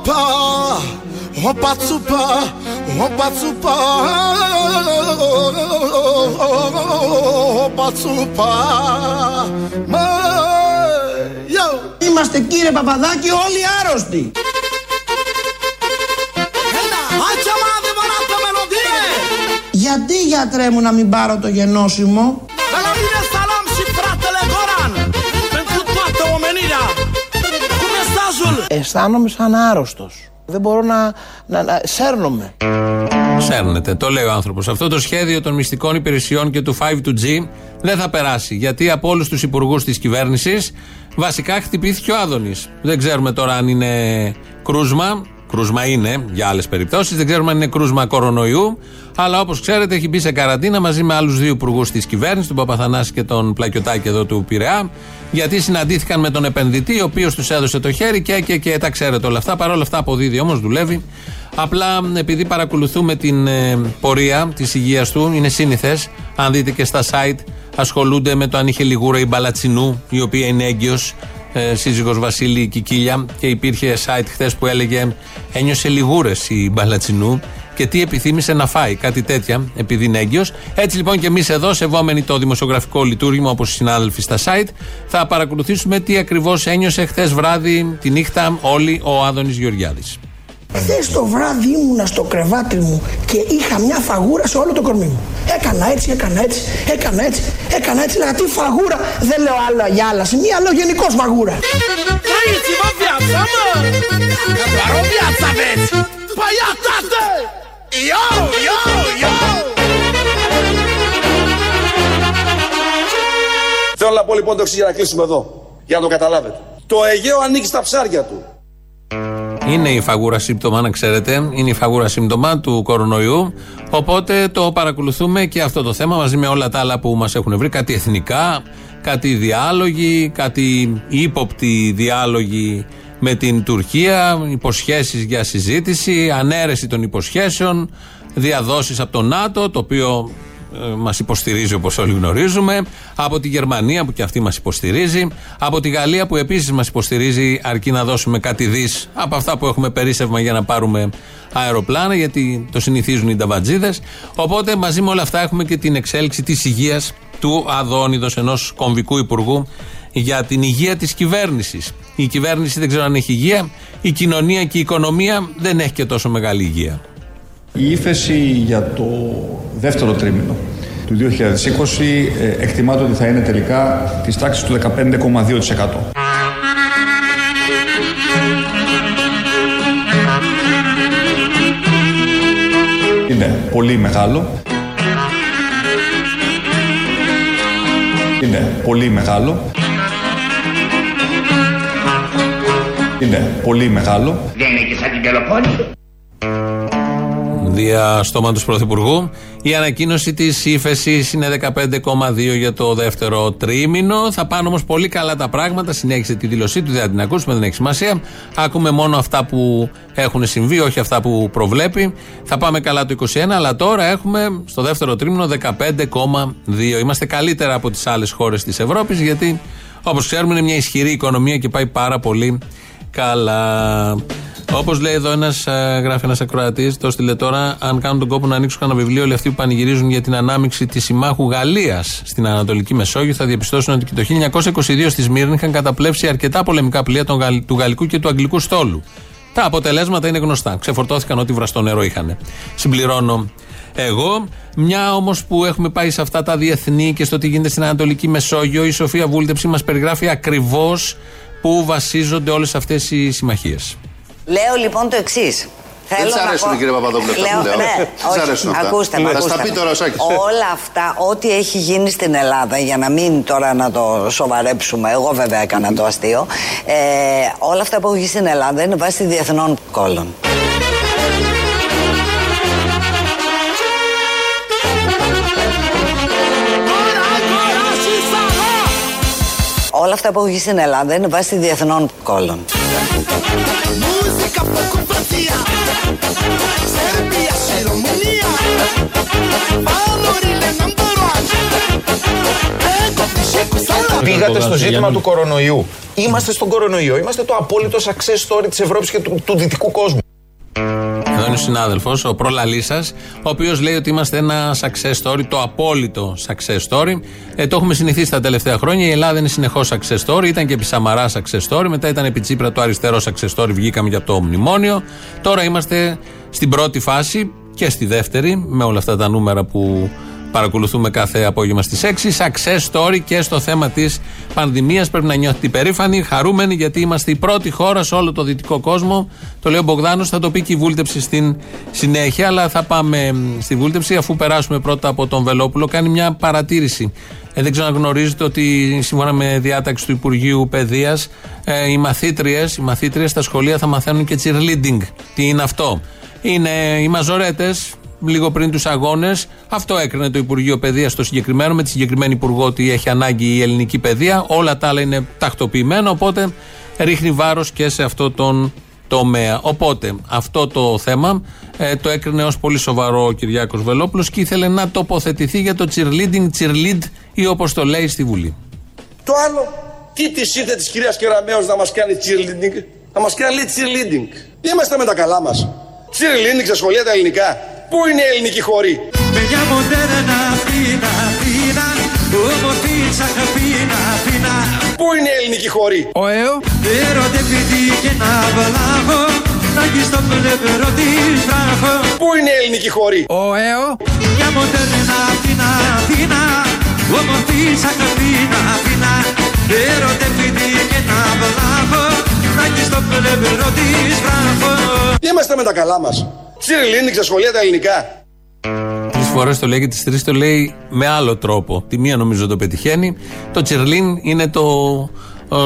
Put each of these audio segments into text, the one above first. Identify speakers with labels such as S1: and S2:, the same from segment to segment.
S1: Οπα, οπα τσουπα, οπα τσουπα, οπα τσουπα. Μα,
S2: Είμαστε κύριε Παπαδάκη όλοι άρρωστοι.
S1: Faccia ma devorato melodie!
S2: Γιατί γιατρέ μου να μην πάρω το γενώσιμο; Αισθάνομαι σαν άρρωστος. Δεν μπορώ να, να, να σέρνομαι.
S3: Σέρνεται, το λέει ο άνθρωπος. Αυτό το σχέδιο των μυστικών υπηρεσιών και του 5G δεν θα περάσει. Γιατί από όλους τους υπουργούς της κυβέρνησης βασικά χτυπήθηκε ο Άδωνης. Δεν ξέρουμε τώρα αν είναι κρούσμα. Κρούσμα είναι για άλλες περιπτώσεις. Δεν ξέρουμε αν είναι κρούσμα κορονοϊού. Αλλά όπως ξέρετε, έχει μπει σε καραντίνα μαζί με άλλους δύο υπουργούς της κυβέρνησης, τον Παπαθανάση και τον Πλακιωτάκη εδώ του Πειραιά. Γιατί συναντήθηκαν με τον επενδυτή, ο οποίος τους έδωσε το χέρι και, και, και τα ξέρετε όλα αυτά. Παρ' όλα αυτά αποδίδει όμως, δουλεύει. Απλά επειδή παρακολουθούμε την ε, πορεία της υγείας του, είναι σύνηθες. Αν δείτε και στα site, ασχολούνται με το αν είχε λιγούρα η Μπαλατσινού, η οποία είναι έγκυος, ε, σύζυγος Βασίλη Κικίλια. Και υπήρχε site χθες που έλεγε ένιωσε λιγούρες η Μπαλατσινού και τι επιθύμησε να φάει, κάτι τέτοια, επειδή είναι έγκυος. Έτσι λοιπόν και εμείς εδώ, σεβόμενοι το δημοσιογραφικό λειτουργήμα όπως οι συνάδελφοι στα site, θα παρακολουθήσουμε τι ακριβώς ένιωσε χθες βράδυ, τη νύχτα, όλοι ο Άδωνης Γεωργιάδης.
S2: Χθες το βράδυ ήμουνα στο κρεβάτι μου και είχα μια φαγούρα σε όλο το κορμί μου. Έκανα έτσι, έκανα έτσι, έκανα έτσι, έκανα έτσι. Λέγα τι φαγούρα. Δεν λέω άλλο για άλλα σημεία, λέω γενικώ φαγούρα.
S1: Trăiți, mă, viața, mă! Că doar o viață aveți! Băiatate! Yo, yo, yo!
S4: Θέλω να πω λοιπόν το εξής για να κλείσουμε εδώ. Για να το καταλάβετε. Το Αιγαίο ανήκει στα ψάρια του.
S3: Είναι η φαγούρα σύμπτωμα, να ξέρετε. Είναι η φαγούρα σύμπτωμα του κορονοϊού. Οπότε το παρακολουθούμε και αυτό το θέμα μαζί με όλα τα άλλα που μας έχουν βρει. Κάτι εθνικά, κάτι διάλογοι, κάτι ύποπτοι διάλογοι με την Τουρκία, υποσχέσεις για συζήτηση, ανέρεση των υποσχέσεων, διαδόσεις από το ΝΑΤΟ, το οποίο ε, μας υποστηρίζει όπως όλοι γνωρίζουμε, από τη Γερμανία που και αυτή μας υποστηρίζει, από τη Γαλλία που επίσης μας υποστηρίζει αρκεί να δώσουμε κάτι δις από αυτά που έχουμε περίσευμα για να πάρουμε αεροπλάνα, γιατί το συνηθίζουν οι νταβατζίδες. Οπότε μαζί με όλα αυτά έχουμε και την εξέλιξη της υγείας του Αδόνιδος, ενός κομβικού υπουργού για την υγεία της κυβέρνησης. Η κυβέρνηση δεν ξέρω αν έχει υγεία, η κοινωνία και η οικονομία δεν έχει και τόσο μεγάλη υγεία.
S5: Η ύφεση για το δεύτερο τρίμηνο του 2020 ε, εκτιμάται ότι θα είναι τελικά της τάξης του 15,2%. Είναι πολύ μεγάλο. Είναι πολύ μεγάλο. Είναι πολύ μεγάλο.
S3: Δια στόμα του Πρωθυπουργού. Η ανακοίνωση της ύφεσης είναι 15,2 για το δεύτερο τρίμηνο. Θα πάνε όμως πολύ καλά τα πράγματα. Συνέχισε τη δήλωσή του, δεν θα την ακούσουμε, δεν έχει σημασία. Άκουμε μόνο αυτά που έχουν συμβεί, όχι αυτά που προβλέπει. Θα πάμε καλά το 21, αλλά τώρα έχουμε στο δεύτερο τρίμηνο 15,2. Είμαστε καλύτερα από τις άλλες χώρες της Ευρώπης, γιατί όπως ξέρουμε είναι μια ισχυρή οικονομία και πάει πάρα πολύ καλά. Όπως λέει εδώ ένας, γράφει ένας ακροατής, το στείλε τώρα. Αν κάνουν τον κόπο να ανοίξουν κανένα βιβλίο, όλοι αυτοί που πανηγυρίζουν για την ανάμειξη της συμμάχου Γαλλίας στην Ανατολική Μεσόγειο, θα διαπιστώσουν ότι και το 1922 στη Σμύρνη είχαν καταπλέψει αρκετά πολεμικά πλοία των Γαλλ- του Γαλλικού και του Αγγλικού στόλου. Τα αποτελέσματα είναι γνωστά. Ξεφορτώθηκαν ό,τι βραστό νερό είχαν. Συμπληρώνω εγώ. Μια όμως που έχουμε πάει σε αυτά τα διεθνή και στο τι γίνεται στην Ανατολική Μεσόγειο, η Σοφία Βούλτεψη μας περιγράφει ακριβώς πού βασίζονται όλες αυτές οι συμμαχίες.
S6: Λέω λοιπόν το εξής.
S7: Δεν σ' αρέσουν, κύριε Παπαδόπουλε, αυτά που λέω.
S6: Ναι,
S7: Δεν σ'
S6: όχι,
S7: αρέσουν αυτά.
S6: Ακούστε με,
S7: Θα
S6: ακούστε
S7: στα πει
S6: με.
S7: τώρα ο Σάκης.
S6: Όλα αυτά, ό,τι έχει γίνει στην Ελλάδα, για να μην τώρα να το σοβαρέψουμε, εγώ βέβαια έκανα το αστείο, ε, όλα αυτά που έχουν γίνει στην Ελλάδα είναι βάσει διεθνών κόλων. Όλα αυτά που έχουν γίνει στην Ελλάδα είναι βάσει διεθνών κόλων.
S1: Musica poco fanzia Serbia și România Valorile number one Ego și cu sală
S8: Πήγατε στο ζήτημα του κορονοϊού. Είμαστε στον κορονοϊό. Είμαστε το απόλυτο success story της Ευρώπης και του, του δυτικού κόσμου.
S3: Εδώ είναι ο συνάδελφος, ο προλαλή σα, ο οποίος λέει ότι είμαστε ένα success story, το απόλυτο success story. Ε, το έχουμε συνηθίσει τα τελευταία χρόνια. Η Ελλάδα είναι συνεχώς success story. Ήταν και επί Σαμαρά success story. Μετά ήταν επί Τσίπρα το αριστερό success story. Βγήκαμε για το μνημόνιο. Τώρα είμαστε στην πρώτη φάση και στη δεύτερη, με όλα αυτά τα νούμερα που παρακολουθούμε κάθε απόγευμα στις 6. Success story και στο θέμα της πανδημίας. Πρέπει να νιώθετε υπερήφανοι, χαρούμενοι, γιατί είμαστε η πρώτη χώρα σε όλο το δυτικό κόσμο. Το λέει ο Μπογδάνος, θα το πει και η βούλτεψη στην συνέχεια. Αλλά θα πάμε στη βούλτεψη αφού περάσουμε πρώτα από τον Βελόπουλο. Κάνει μια παρατήρηση. Ε, δεν ξέρω αν γνωρίζετε ότι σύμφωνα με διάταξη του Υπουργείου Παιδείας, ε, οι μαθήτριες οι μαθήτριες στα σχολεία θα μαθαίνουν και cheerleading. Τι είναι αυτό; Είναι οι μαζορέτες, λίγο πριν τους αγώνες. Αυτό έκρινε το Υπουργείο Παιδείας στο συγκεκριμένο, με τη συγκεκριμένη Υπουργό ότι έχει ανάγκη η ελληνική παιδεία. Όλα τα άλλα είναι τακτοποιημένα, οπότε ρίχνει βάρος και σε αυτό τον τομέα. Οπότε αυτό το θέμα ε, το έκρινε ως πολύ σοβαρό ο Κυριάκος Βελόπουλος και ήθελε να τοποθετηθεί για το cheerleading, cheerlead ή όπως το λέει στη Βουλή.
S4: Το άλλο, τι της ήρθε της κυρίας Κεραμέως να μας κάνει cheerleading, να μας κάνει cheerleading. Είμαστε με τα καλά μας. Cheerleading σε σχολεία τα ελληνικά. Πού είναι η ελληνική χώρη. Πού είναι η ελληνική χώρη.
S3: Ο ΕΟ.
S4: Πού είναι η ελληνική χώρη.
S3: Ο ΕΟ.
S4: Είμαστε με τα καλά μας. Τσιριλίνη, ξεσχολεία τα ελληνικά.
S3: Τρεις φορές το λέει και τις τρεις το λέει με άλλο τρόπο. Τη μία νομίζω το πετυχαίνει. Το Τσιρλίν είναι το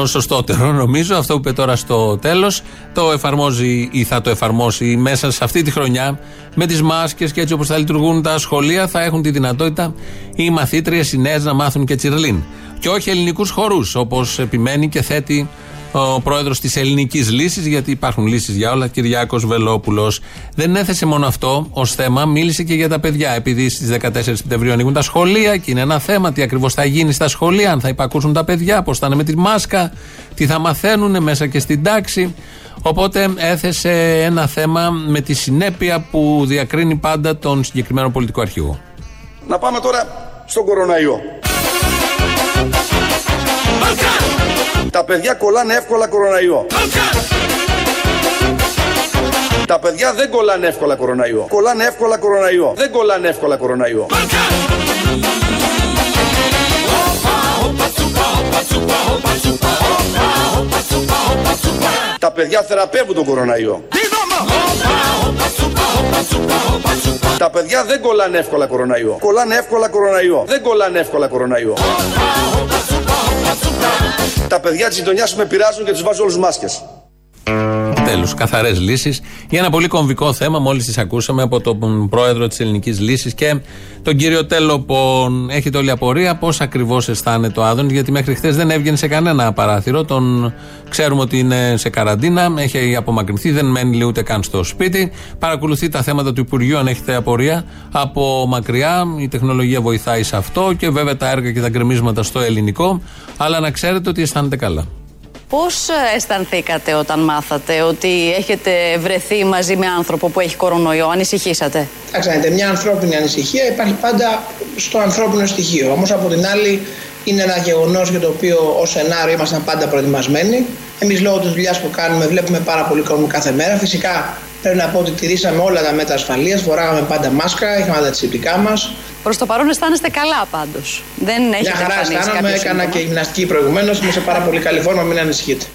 S3: σωστότερο νομίζω. Αυτό που είπε τώρα στο τέλος. Το εφαρμόζει ή θα το εφαρμόσει μέσα σε αυτή τη χρονιά με τις μάσκες και έτσι όπως θα λειτουργούν τα σχολεία. Θα έχουν τη δυνατότητα οι μαθήτριες, οι νέες να μάθουν και Τσιρλίν. Και όχι ελληνικούς χορούς όπως επιμένει και θέτει ο πρόεδρος της Ελληνικής Λύσης, γιατί υπάρχουν λύσεις για όλα, Κυριάκος Βελόπουλος. Δεν έθεσε μόνο αυτό ως θέμα, μίλησε και για τα παιδιά. Επειδή στις 14 Σεπτεμβρίου ανοίγουν τα σχολεία και είναι ένα θέμα τι ακριβώς θα γίνει στα σχολεία, αν θα υπακούσουν τα παιδιά, πώς θα είναι με τη μάσκα, τι θα μαθαίνουν μέσα και στην τάξη. Οπότε έθεσε ένα θέμα με τη συνέπεια που διακρίνει πάντα τον συγκεκριμένο πολιτικό αρχηγό.
S4: Να πάμε τώρα στον κοροναϊό. Τα παιδιά κολλάνε εύκολα κοροναϊό. Τα παιδιά δεν κολλάνε εύκολα κοροναϊό. Κολλάνε εύκολα κοροναϊό. Δεν κολλάνε εύκολα κοροναϊό. Τα παιδιά θεραπεύουν τον κοροναϊό. Τα παιδιά δεν κολλάνε εύκολα κοροναϊό. Κολλάνε εύκολα κοροναϊό. Δεν κολλάνε εύκολα κοροναϊό. Τα παιδιά της γειτονιάς με πειράζουν και τους βάζω όλους μάσκες.
S3: Τέλος, καθαρές λύσεις για ένα πολύ κομβικό θέμα. Μόλις τις ακούσαμε από τον πρόεδρο της Ελληνικής Λύσης και τον κύριο Τέλοπον. Έχετε όλη απορία πώς ακριβώς αισθάνεται ο Άδων, γιατί μέχρι χθες δεν έβγαινε σε κανένα παράθυρο. Τον ξέρουμε ότι είναι σε καραντίνα, έχει απομακρυνθεί, δεν μένει ούτε καν στο σπίτι. Παρακολουθεί τα θέματα του Υπουργείου, αν έχετε απορία, από μακριά. Η τεχνολογία βοηθάει σε αυτό και βέβαια τα έργα και τα γκρεμίσματα στο ελληνικό. Αλλά να ξέρετε ότι αισθάνεται καλά.
S9: Πώς αισθανθήκατε όταν μάθατε ότι έχετε βρεθεί μαζί με άνθρωπο που έχει κορονοϊό, ανησυχήσατε;
S2: Ξέρετε, μια ανθρώπινη ανησυχία υπάρχει πάντα στο ανθρώπινο στοιχείο. Όμως από την άλλη είναι ένα γεγονός για το οποίο ως σενάριο ήμασταν πάντα προετοιμασμένοι. Εμείς λόγω της δουλειάς που κάνουμε βλέπουμε πάρα πολύ κόσμο κάθε μέρα. Φυσικά πρέπει να πω ότι τηρήσαμε όλα τα μέτρα ασφαλείας, φοράγαμε πάντα μάσκα, είχαμε τα τσιπτικά μας.
S9: Προς το παρόν αισθάνεστε καλά πάντως. Δεν έχετε
S2: Μια χαρά αισθάνομαι, έκανα και γυμναστική προηγουμένως. Είμαι σε πάρα πολύ καλή φόρμα, μην ανησυχείτε.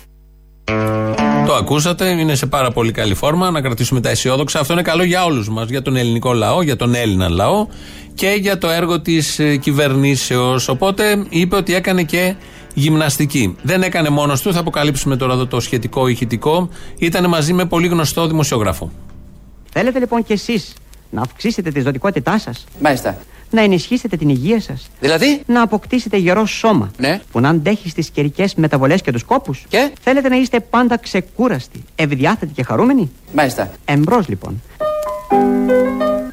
S3: Το ακούσατε, είναι σε πάρα πολύ καλή φόρμα. Να κρατήσουμε τα αισιόδοξα. Αυτό είναι καλό για όλους μας, για τον ελληνικό λαό, για τον Έλληνα λαό και για το έργο της κυβερνήσεως. Οπότε είπε ότι έκανε και γυμναστική. Δεν έκανε μόνος του, θα αποκαλύψουμε τώρα εδώ το σχετικό ηχητικό. Ήταν μαζί με πολύ γνωστό δημοσιογράφο.
S10: Θέλετε λοιπόν κι εσείς να αυξήσετε τη ζωτικότητά σας;
S7: Μάλιστα.
S10: Να ενισχύσετε την υγεία σας.
S7: Δηλαδή;
S10: Να αποκτήσετε γερό σώμα.
S7: Ναι.
S10: Που να αντέχει στις καιρικές μεταβολές και τους κόπους.
S7: Και;
S10: Θέλετε να είστε πάντα ξεκούραστοι, ευδιάθετοι και χαρούμενοι;
S7: Μάλιστα.
S10: Εμπρός λοιπόν.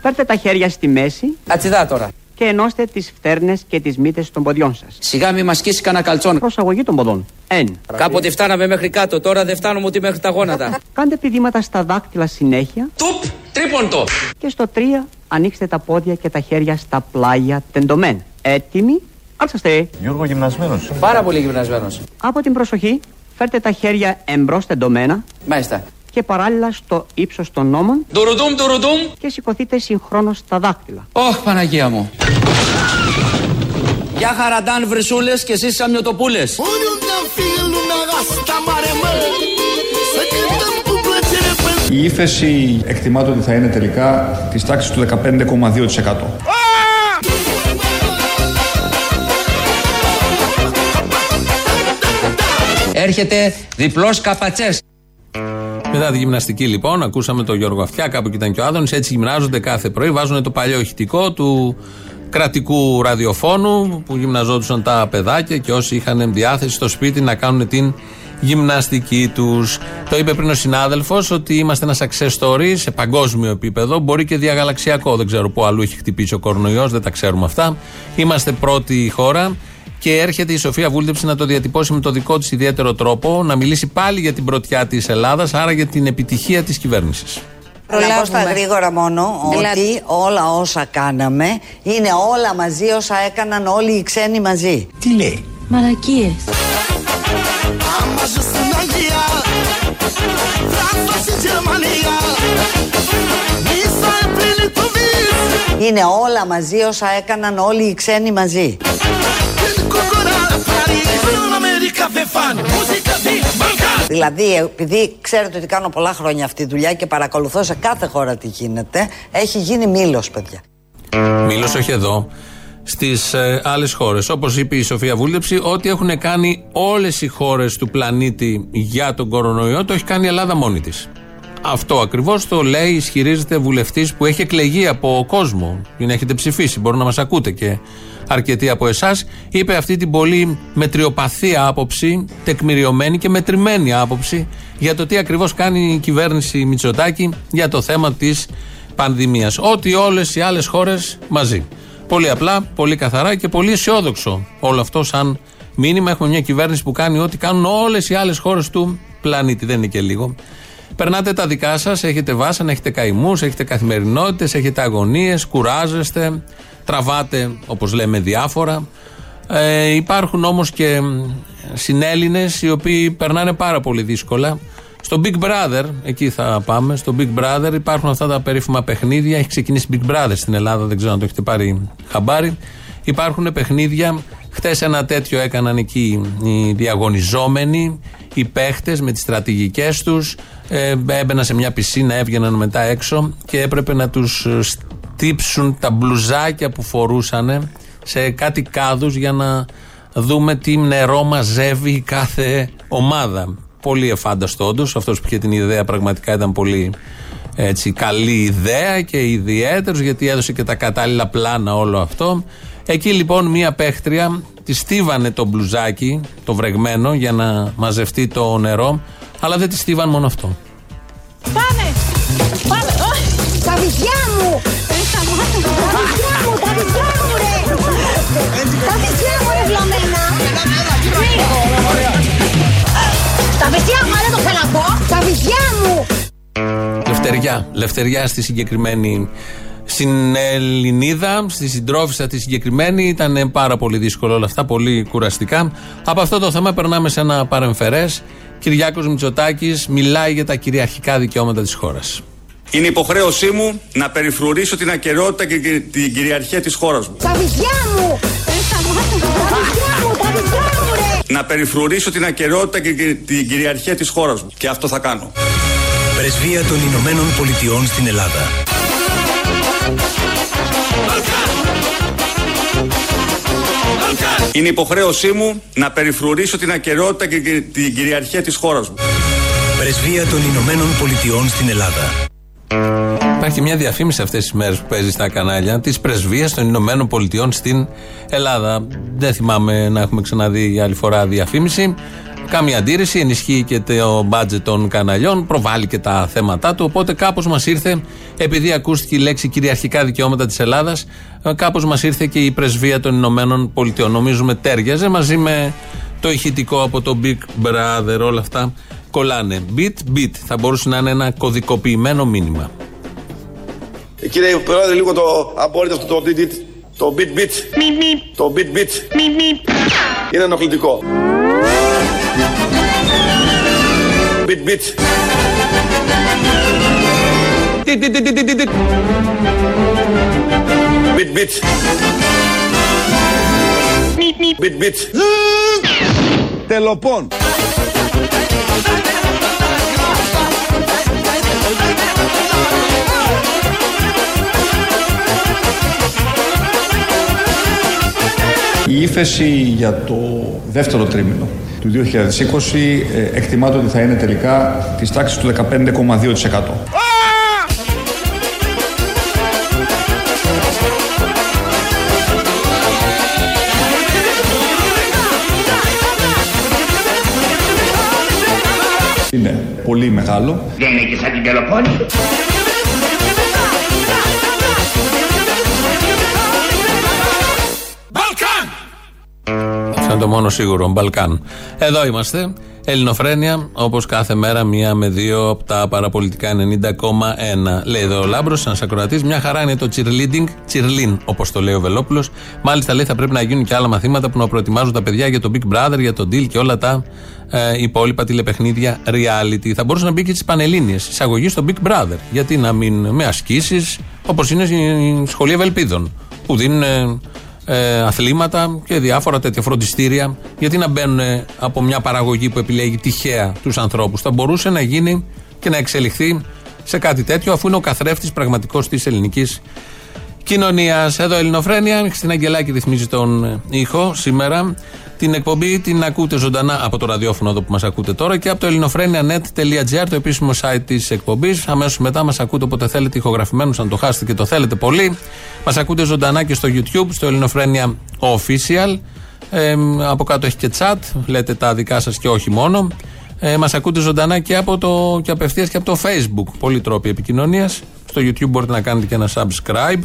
S10: Φέρτε τα χέρια στη μέση.
S7: Ατσιδά τώρα.
S10: και ενώστε τις φτέρνες και τις μύτες των ποδιών σας.
S11: Σιγά μη μας σκίσει κανένα καλτσόν.
S10: Προσαγωγή των ποδών. Εν.
S11: Κάποτε φτάναμε μέχρι κάτω, τώρα δεν φτάνουμε ούτε μέχρι τα γόνατα.
S10: Κάντε πηδήματα στα δάκτυλα συνέχεια.
S11: Τουπ, τρίποντο.
S10: Και στο 3 ανοίξτε τα πόδια και τα χέρια στα πλάγια τεντωμένα. Έτοιμοι; Άλσαστε.
S8: Γιώργο γυμνασμένος.
S11: Πάρα πολύ γυμνασμένος.
S10: Από την προσοχή, φέρτε τα χέρια εμπρός τεντωμένα.
S11: Μάλιστα.
S10: Και παράλληλα στο ύψος των νόμων.
S11: Τουρουδούμ, τουρουδούμ.
S10: Και σηκωθείτε συγχρόνως στα δάκτυλα.
S11: Ωχ, Παναγία μου. Γεια χαραντάν βρυσούλες και εσείς σαμιωτοπούλες.
S5: Η ύφεση εκτιμάται ότι θα είναι τελικά της τάξης του 15,2%.
S11: Έρχεται διπλός καπατσές.
S3: Μετά τη γυμναστική λοιπόν, ακούσαμε τον Γιώργο Αυτιά, κάπου εκεί ήταν και ο Άδωνης. Έτσι γυμνάζονται κάθε πρωί, βάζουν το παλιό ηχητικό του κρατικού ραδιοφώνου που γυμναζόντουσαν τα παιδάκια και όσοι είχαν διάθεση στο σπίτι να κάνουν την γυμναστική τους. Το είπε πριν ο συνάδελφος ότι είμαστε ένα success story σε παγκόσμιο επίπεδο, μπορεί και διαγαλαξιακό. Δεν ξέρω πού αλλού έχει χτυπήσει ο κορονοϊός, δεν τα ξέρουμε αυτά. Είμαστε πρώτη χώρα και έρχεται η Σοφία Βούλτεψη να το διατυπώσει με το δικό της ιδιαίτερο τρόπο, να μιλήσει πάλι για την πρωτιά της Ελλάδας, άρα για την επιτυχία της κυβέρνησης.
S6: Να πω στα γρήγορα μόνο ότι όλα όσα κάναμε είναι όλα μαζί όσα έκαναν όλοι οι ξένοι μαζί.
S2: Τι λέει;
S9: Μαλακίες.
S6: Είναι όλα μαζί όσα έκαναν όλοι οι ξένοι μαζί. Δηλαδή, επειδή ξέρετε ότι κάνω πολλά χρόνια αυτή τη δουλειά και παρακολουθώ σε κάθε χώρα τι γίνεται, έχει γίνει μήλος, παιδιά.
S3: Μήλος όχι εδώ. Στις ε, άλλες χώρες. Όπως είπε η Σοφία Βούλτεψη, ό,τι έχουν κάνει όλες οι χώρες του πλανήτη για τον κορονοϊό, το έχει κάνει η Ελλάδα μόνη της. Αυτό ακριβώς το λέει, ισχυρίζεται βουλευτής που έχει εκλεγεί από κόσμο. Την έχετε ψηφίσει, μπορεί να μας ακούτε και αρκετοί από εσάς. Είπε αυτή την πολύ μετριοπαθή άποψη, τεκμηριωμένη και μετρημένη άποψη για το τι ακριβώς κάνει η κυβέρνηση Μητσοτάκη για το θέμα της πανδημίας. Ότι όλες οι άλλες χώρες μαζί. Πολύ απλά, πολύ καθαρά και πολύ αισιόδοξο όλο αυτό σαν μήνυμα. Έχουμε μια κυβέρνηση που κάνει ό,τι κάνουν όλες οι άλλες χώρες του πλανήτη. Δεν είναι και λίγο. Περνάτε τα δικά σας, έχετε βάσανα, έχετε καημούς, έχετε καθημερινότητες, έχετε αγωνίες, κουράζεστε, τραβάτε όπως λέμε διάφορα. Ε, υπάρχουν όμως και συνέλληνες οι οποίοι περνάνε πάρα πολύ δύσκολα. Στο Big Brother, εκεί θα πάμε. Στο Big Brother υπάρχουν αυτά τα περίφημα παιχνίδια. Έχει ξεκινήσει Big Brother στην Ελλάδα, δεν ξέρω αν το έχετε πάρει χαμπάρι. Υπάρχουν παιχνίδια. Χτες ένα τέτοιο έκαναν εκεί οι διαγωνιζόμενοι, οι παίχτες με τις στρατηγικές τους. Ε, έμπαιναν σε μια πισίνα, έβγαιναν μετά έξω και έπρεπε να τους στύψουν τα μπλουζάκια που φορούσαν σε κάτι κάδους για να δούμε τι νερό μαζεύει κάθε ομάδα. Πολύ εφάνταστο όντως. Αυτός που είχε την ιδέα πραγματικά ήταν πολύ έτσι, καλή ιδέα και ιδιαίτερος γιατί έδωσε και τα κατάλληλα πλάνα όλο αυτό. Εκεί λοιπόν μία παίχτρια τη στίβανε το μπλουζάκι, το βρεγμένο, για να μαζευτεί το νερό, αλλά δεν τη στίβαν μόνο αυτό.
S12: Πάμε! Πάμε! Τα βυζιά μου! Τα βυζιά μου, τα βυζιά μου ρε! Τα βυζιά μου ρε βλαμμένα! Τα βυζιά μου, δεν το ξαναπώ! Τα βυζιά μου!
S3: Λευτεριά. Λευτεριά στη συγκεκριμένη στην Ελληνίδα, στη συντρόφισσα τη συγκεκριμένη, ήταν πάρα πολύ δύσκολο όλα αυτά, πολύ κουραστικά. Από αυτό το θέμα περνάμε σε ένα παρεμφερές. Κυριάκος Μητσοτάκης μιλάει για τα κυριαρχικά δικαιώματα της χώρας.
S13: Είναι υποχρέωσή μου να περιφρουρήσω την ακαιρεότητα και την κυριαρχία της χώρας μου.
S12: Τα βυζιά μου! Τα βυζιά μου, τα βυζιά μου ρε!
S13: Να περιφρουρήσω την ακαιρεότητα και την κυριαρχία της χώρας μου. Και αυτό θα κάνω.
S14: Πρεσβεία των Ηνωμένων Πολιτειών στην Ελλάδα.
S13: Είναι υποχρέωσή μου να περιφρουρήσω την ακαιρεότητα και την κυριαρχία της χώρας μου.
S14: Πρεσβεία των Ηνωμένων Πολιτειών στην Ελλάδα.
S3: Υπάρχει μια διαφήμιση αυτές τις μέρες που παίζεις στα κανάλια της πρεσβείας των Ηνωμένων Πολιτειών στην Ελλάδα. Δεν θυμάμαι να έχουμε ξαναδεί άλλη φορά διαφήμιση. Κάμια αντίρρηση, ενισχύει και το μπάτζετ των καναλιών, προβάλλει και τα θέματα του. Οπότε κάπως μας ήρθε, επειδή ακούστηκε η λέξη κυριαρχικά δικαιώματα της Ελλάδας, κάπως μας ήρθε και η πρεσβεία των Ηνωμένων Πολιτειών. Νομίζουμε τέριαζε μαζί με το ηχητικό από το Big Brother, όλα αυτά κολλάνε. Bit, bit. Θα μπορούσε να είναι ένα κωδικοποιημένο μήνυμα.
S4: Ε, Κύριε Πρόεδρε, λίγο το απόρριτο αυτό το bit, bit. Το bit, bit. Το bit, bit. Είναι ενοχλητικό. Bit, bit. Bit, bit. Bit, bit.
S1: Τελοπών.
S5: Η ύφεση για το δεύτερο τρίμηνο του 2020 ε, εκτιμάται ότι θα είναι τελικά της τάξης του 15,2%. Είναι πολύ μεγάλο.
S15: Δεν είναι και σαν την Πελοπόννη.
S3: Είναι το μόνο σίγουρο. Μπαλκάν. Εδώ είμαστε. Ελληνοφρένια, όπως κάθε μέρα, μία με δύο από τα παραπολιτικά 90,1. Λέει εδώ ο Λάμπρος, ένας ακροατής, μια χαρά είναι το cheerleading, cheerlean, όπως το λέει ο Βελόπουλος. Μάλιστα, λέει, θα πρέπει να γίνουν και άλλα μαθήματα που να προετοιμάζουν τα παιδιά για το Big Brother, για το Deal και όλα τα ε, υπόλοιπα τηλεπαιχνίδια reality. Θα μπορούσε να μπει και τις Πανελλήνιες, εισαγωγή στο Big Brother. Γιατί να μην με ασκήσεις, όπως είναι η σχολή Ευελπίδων, που δίνουν ε, ε, αθλήματα και διάφορα τέτοια φροντιστήρια. Γιατί να μπαίνουν από μια παραγωγή που επιλέγει τυχαία τους ανθρώπους. Θα μπορούσε να γίνει και να εξελιχθεί σε κάτι τέτοιο, αφού είναι ο καθρέφτης πραγματικός της ελληνικής κοινωνίας. Εδώ Ελληνοφρένια, στην Αγγελάκη ρυθμίζει τον ήχο σήμερα. Την εκπομπή την ακούτε ζωντανά από το ραδιόφωνο εδώ που μας ακούτε τώρα και από το ελληνοφρένια.net.gr, το επίσημο site της εκπομπής. Αμέσως μετά μας ακούτε όποτε θέλετε ηχογραφημένου, αν το χάσετε και το θέλετε πολύ. Μας ακούτε ζωντανά και στο YouTube, στο Ελληνοφρένια Official. Ε, από κάτω έχει και chat, λέτε τα δικά σας και όχι μόνο. Ε, Μας ακούτε ζωντανά και, από το, και απευθείας και από το Facebook. Πολλοί τρόποι επικοινωνίας. Στο YouTube μπορείτε να κάνετε και ένα subscribe.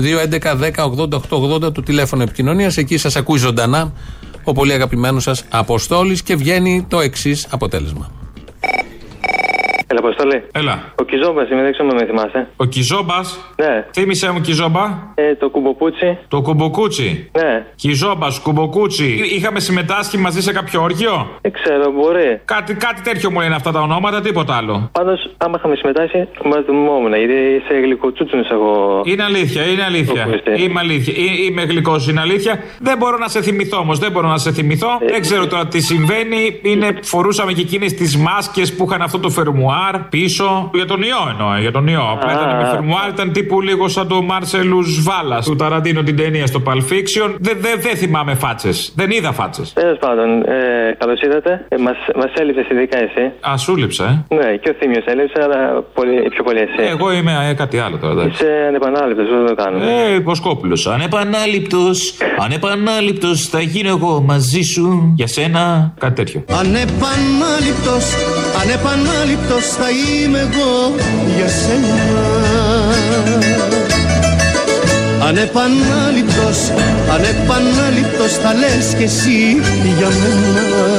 S3: 2.11.10.80.880 το τηλέφωνο επικοινωνίας. Εκεί σας ακούει ζωντανά ο πολύ αγαπημένος σας Αποστόλης και βγαίνει το εξής αποτέλεσμα.
S16: Έλα, Αποστολή.
S17: Έλα.
S16: Ο Κιζόμπας είμαι, δεν ξέρω αν με θυμάσαι.
S17: Ο Κιζόμπας;
S16: Ναι.
S17: Θύμησε μου Κιζόμπα.
S16: Ε, το κουμποκούτσι.
S17: Το κουμποκούτσι.
S16: Ναι.
S17: Κιζόμπας, κουμποκούτσι. Είχαμε συμμετάσχει μαζί σε κάποιο όργιο;
S16: Δεν ξέρω, μπορεί.
S17: Κάτι, κάτι τέτοιο μου λένε αυτά τα ονόματα, τίποτα άλλο.
S16: Πάντως, άμα είχαμε συμμετάσχει, μας θυμόμουν. Γιατί είσαι γλυκοτσούτσουνο εγώ.
S17: Είναι αλήθεια, είναι αλήθεια. Είμαι αλήθεια. Εί- Είμαι γλυκός, είναι αλήθεια. Δεν μπορώ να σε θυμηθώ όμως, δεν μπορώ να σε θυμηθώ. δεν ξέρω τώρα τι συμβαίνει. Είναι, φορούσαμε και εκείνες τις μάσκες που είχαν αυτό το φερμουάρ πίσω. Για τον ιό εννοώ, για τον ιό. Απλά ήταν με φερμουάρ, ήταν τύπου λίγο σαν το Μάρσελου Βάλα του Ταραντίνο την ταινία στο Pulp Fiction. Δεν δε, δεν θυμάμαι φάτσες. Δεν είδα φάτσες.
S16: Τέλος πάντων, ε, καλώς ήρθατε. Ε, μας μας έλειψες ειδικά εσύ.
S17: Α, σου λείψα, ε.
S16: Ναι, και ο Θήμιος έλειψε, αλλά πολύ, πιο πολύ εσύ.
S17: Εγώ είμαι ε, κάτι άλλο τώρα. εντάξει.
S16: Είσαι ανεπανάληπτος, δεν το κάνουμε.
S17: Ε, υποσκόπουλος. Ανεπανάληπτος, ανεπανάληπτος θα γίνω εγώ μαζί σου για σένα. Κάτι τέτοιο.
S18: Ανεπανάληπτος, ανεπανάληπτος θα είμαι εγώ για σένα; Ανεπανάληπτος, ανεπανάληπτος θα λες κι εσύ για μένα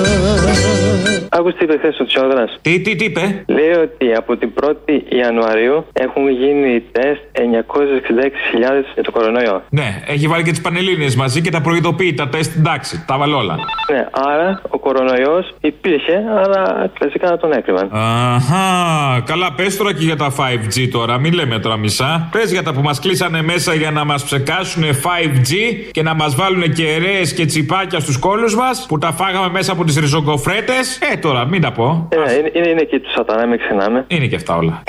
S16: Άκουσε τι είπε χθε ο Τσιόδρας.
S17: Τι, τι, τι είπε;
S16: Λέει ότι από την 1η Ιανουαρίου έχουν γίνει τεστ 966.000 για το κορονοϊό.
S17: Ναι, έχει βάλει και τις πανελίνε μαζί και τα προειδοποιεί, τα τεστ εντάξει, τα βάλε όλα.
S16: Ναι, άρα ο κορονοϊός υπήρχε, αλλά κλασικά τον έκρυβαν.
S17: Αχά, καλά, πες τώρα και για τα 5G τώρα, μην λέμε τώρα μισά. Πες για τα που μας κλείσανε μέσα για να μας ψεκάσουν 5G και να μας βάλουν κεραίες και τσιπάκια στους κόλους μας που τα φάγαμε μέσα από τις ριζογκοφρέτες. Ε, τώρα, μην τα πω.
S16: Ε, είναι, είναι, είναι εκεί τους σατανά, μην ξεχνάμε.
S17: Είναι και αυτά όλα.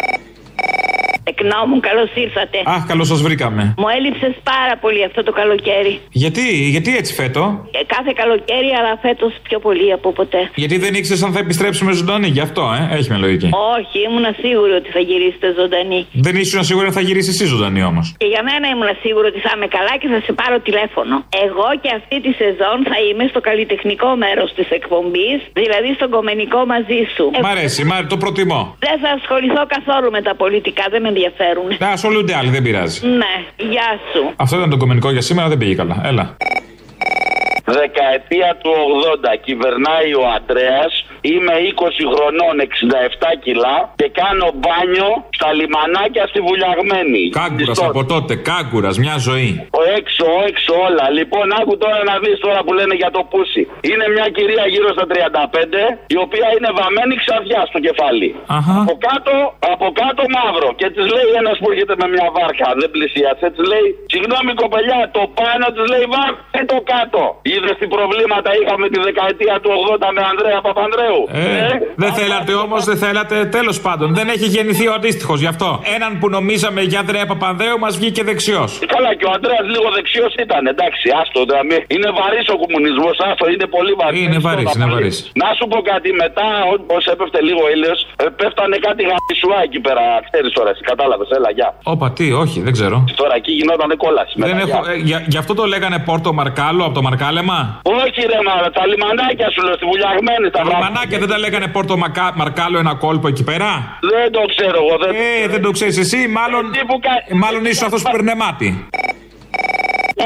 S15: Εκνόμου, καλώς ήρθατε.
S17: Αχ, καλώς σας βρήκαμε.
S15: Μου έλειψες πάρα πολύ αυτό το καλοκαίρι.
S17: Γιατί, γιατί έτσι φέτο;
S15: Ε, κάθε καλοκαίρι, αλλά φέτος πιο πολύ από ποτέ.
S17: Γιατί δεν ήξερες αν θα επιστρέψουμε ζωντανή, γι' αυτό, ε. Έχει με λογική.
S15: Όχι, ήμουν σίγουρη ότι θα γυρίσετε ζωντανή.
S17: Δεν ήσουν σίγουρη αν θα γυρίσεις εσύ ζωντανή όμως.
S15: Και για μένα ήμουν σίγουρη ότι θα είμαι καλά και θα σε πάρω τηλέφωνο. Εγώ και αυτή τη σεζόν θα είμαι στο καλλιτεχνικό μέρος της εκπομπής, δηλαδή στον κομμενικό μαζί σου.
S17: Μ' αρέσει, μ' αρέσει, το προτιμώ.
S15: Δεν θα ασχοληθώ καθόλου με τα πολιτικά, δεν με ενδιαφέρουν.
S17: Να ασχολούνται άλλοι, δεν πειράζει.
S15: Ναι, γεια σου.
S17: Αυτό ήταν το κομμενικό για σήμερα, δεν πήγε καλά. Έλα.
S19: Δεκαετία του 80 κυβερνάει ο Αντρέας. Είμαι 20 χρονών, 67 κιλά και κάνω μπάνιο στα λιμανάκια στη Βουλιαγμένη.
S17: Κάγκουρας από τότε, κάγκουρας, μια ζωή.
S19: Ο έξω, έξω όλα. Λοιπόν, άκου τώρα να δεις τώρα που λένε για το πούσι. Είναι μια κυρία γύρω στα 35, η οποία είναι βαμμένη ξαδιά στο κεφάλι.
S17: Αχα.
S19: Από κάτω, από κάτω μαύρο. Και της λέει ένας που έρχεται με μια βάρκα, δεν πλησίασε. Της λέει, Συγγνώμη κοπελιά, το πάνω της λέει βάρκα και το κάτω. Είδες τι προβλήματα είχαμε τη δεκαετία του 80 με Ανδρέα Παπανδρέου;
S17: Ε, δεν θέλατε όμως, δεν θέλατε. Τέλος πάντων, δεν έχει γεννηθεί ο αντίστοιχος γι' αυτό. Έναν που νομίζαμε για Ανδρέα Παπανδρέου μας βγήκε δεξιός.
S19: Καλά, και ο Αντρέα λίγο δεξιός ήταν. Εντάξει, άστο. Δηλαδή, είναι βαρύς ο κομμουνισμός, άστο, είναι πολύ βαρύς.
S17: Είναι βαρύς, είναι βαρύς.
S19: Να σου πω κάτι, μετά, όσο έπεφτε λίγο ήλιος, πέφτανε κάτι γαμισουά εκεί πέρα. Ξέρεις τώρα, εσύ κατάλαβες, έλα, γεια.
S17: Όπα, τι, όχι, δεν ξέρω.
S19: Τώρα εκεί γινόταν κόλαση.
S17: Δεν
S19: μετά,
S17: έχω,
S19: γεια.
S17: ε, για- γι' αυτό το λέγανε Πόρτο Μαρκάλο από το Μαρκάλεμα.
S19: Όχι, ρε μάρα, τα λιμανάκια σου λέω, στη βουλιαγμένη τα
S17: Τα
S19: βράδια.
S17: λιμανάκια δεν τα λέγανε Πόρτο Μακά- Μαρκάλο ένα κόλπο εκεί πέρα;
S19: Δεν το ξέρω εγώ, δεν.
S17: Ε, δεν το ξέρεις εσύ, μάλλον. ε, Μάλλον ήσουν αυτό που παίρνε μάτι.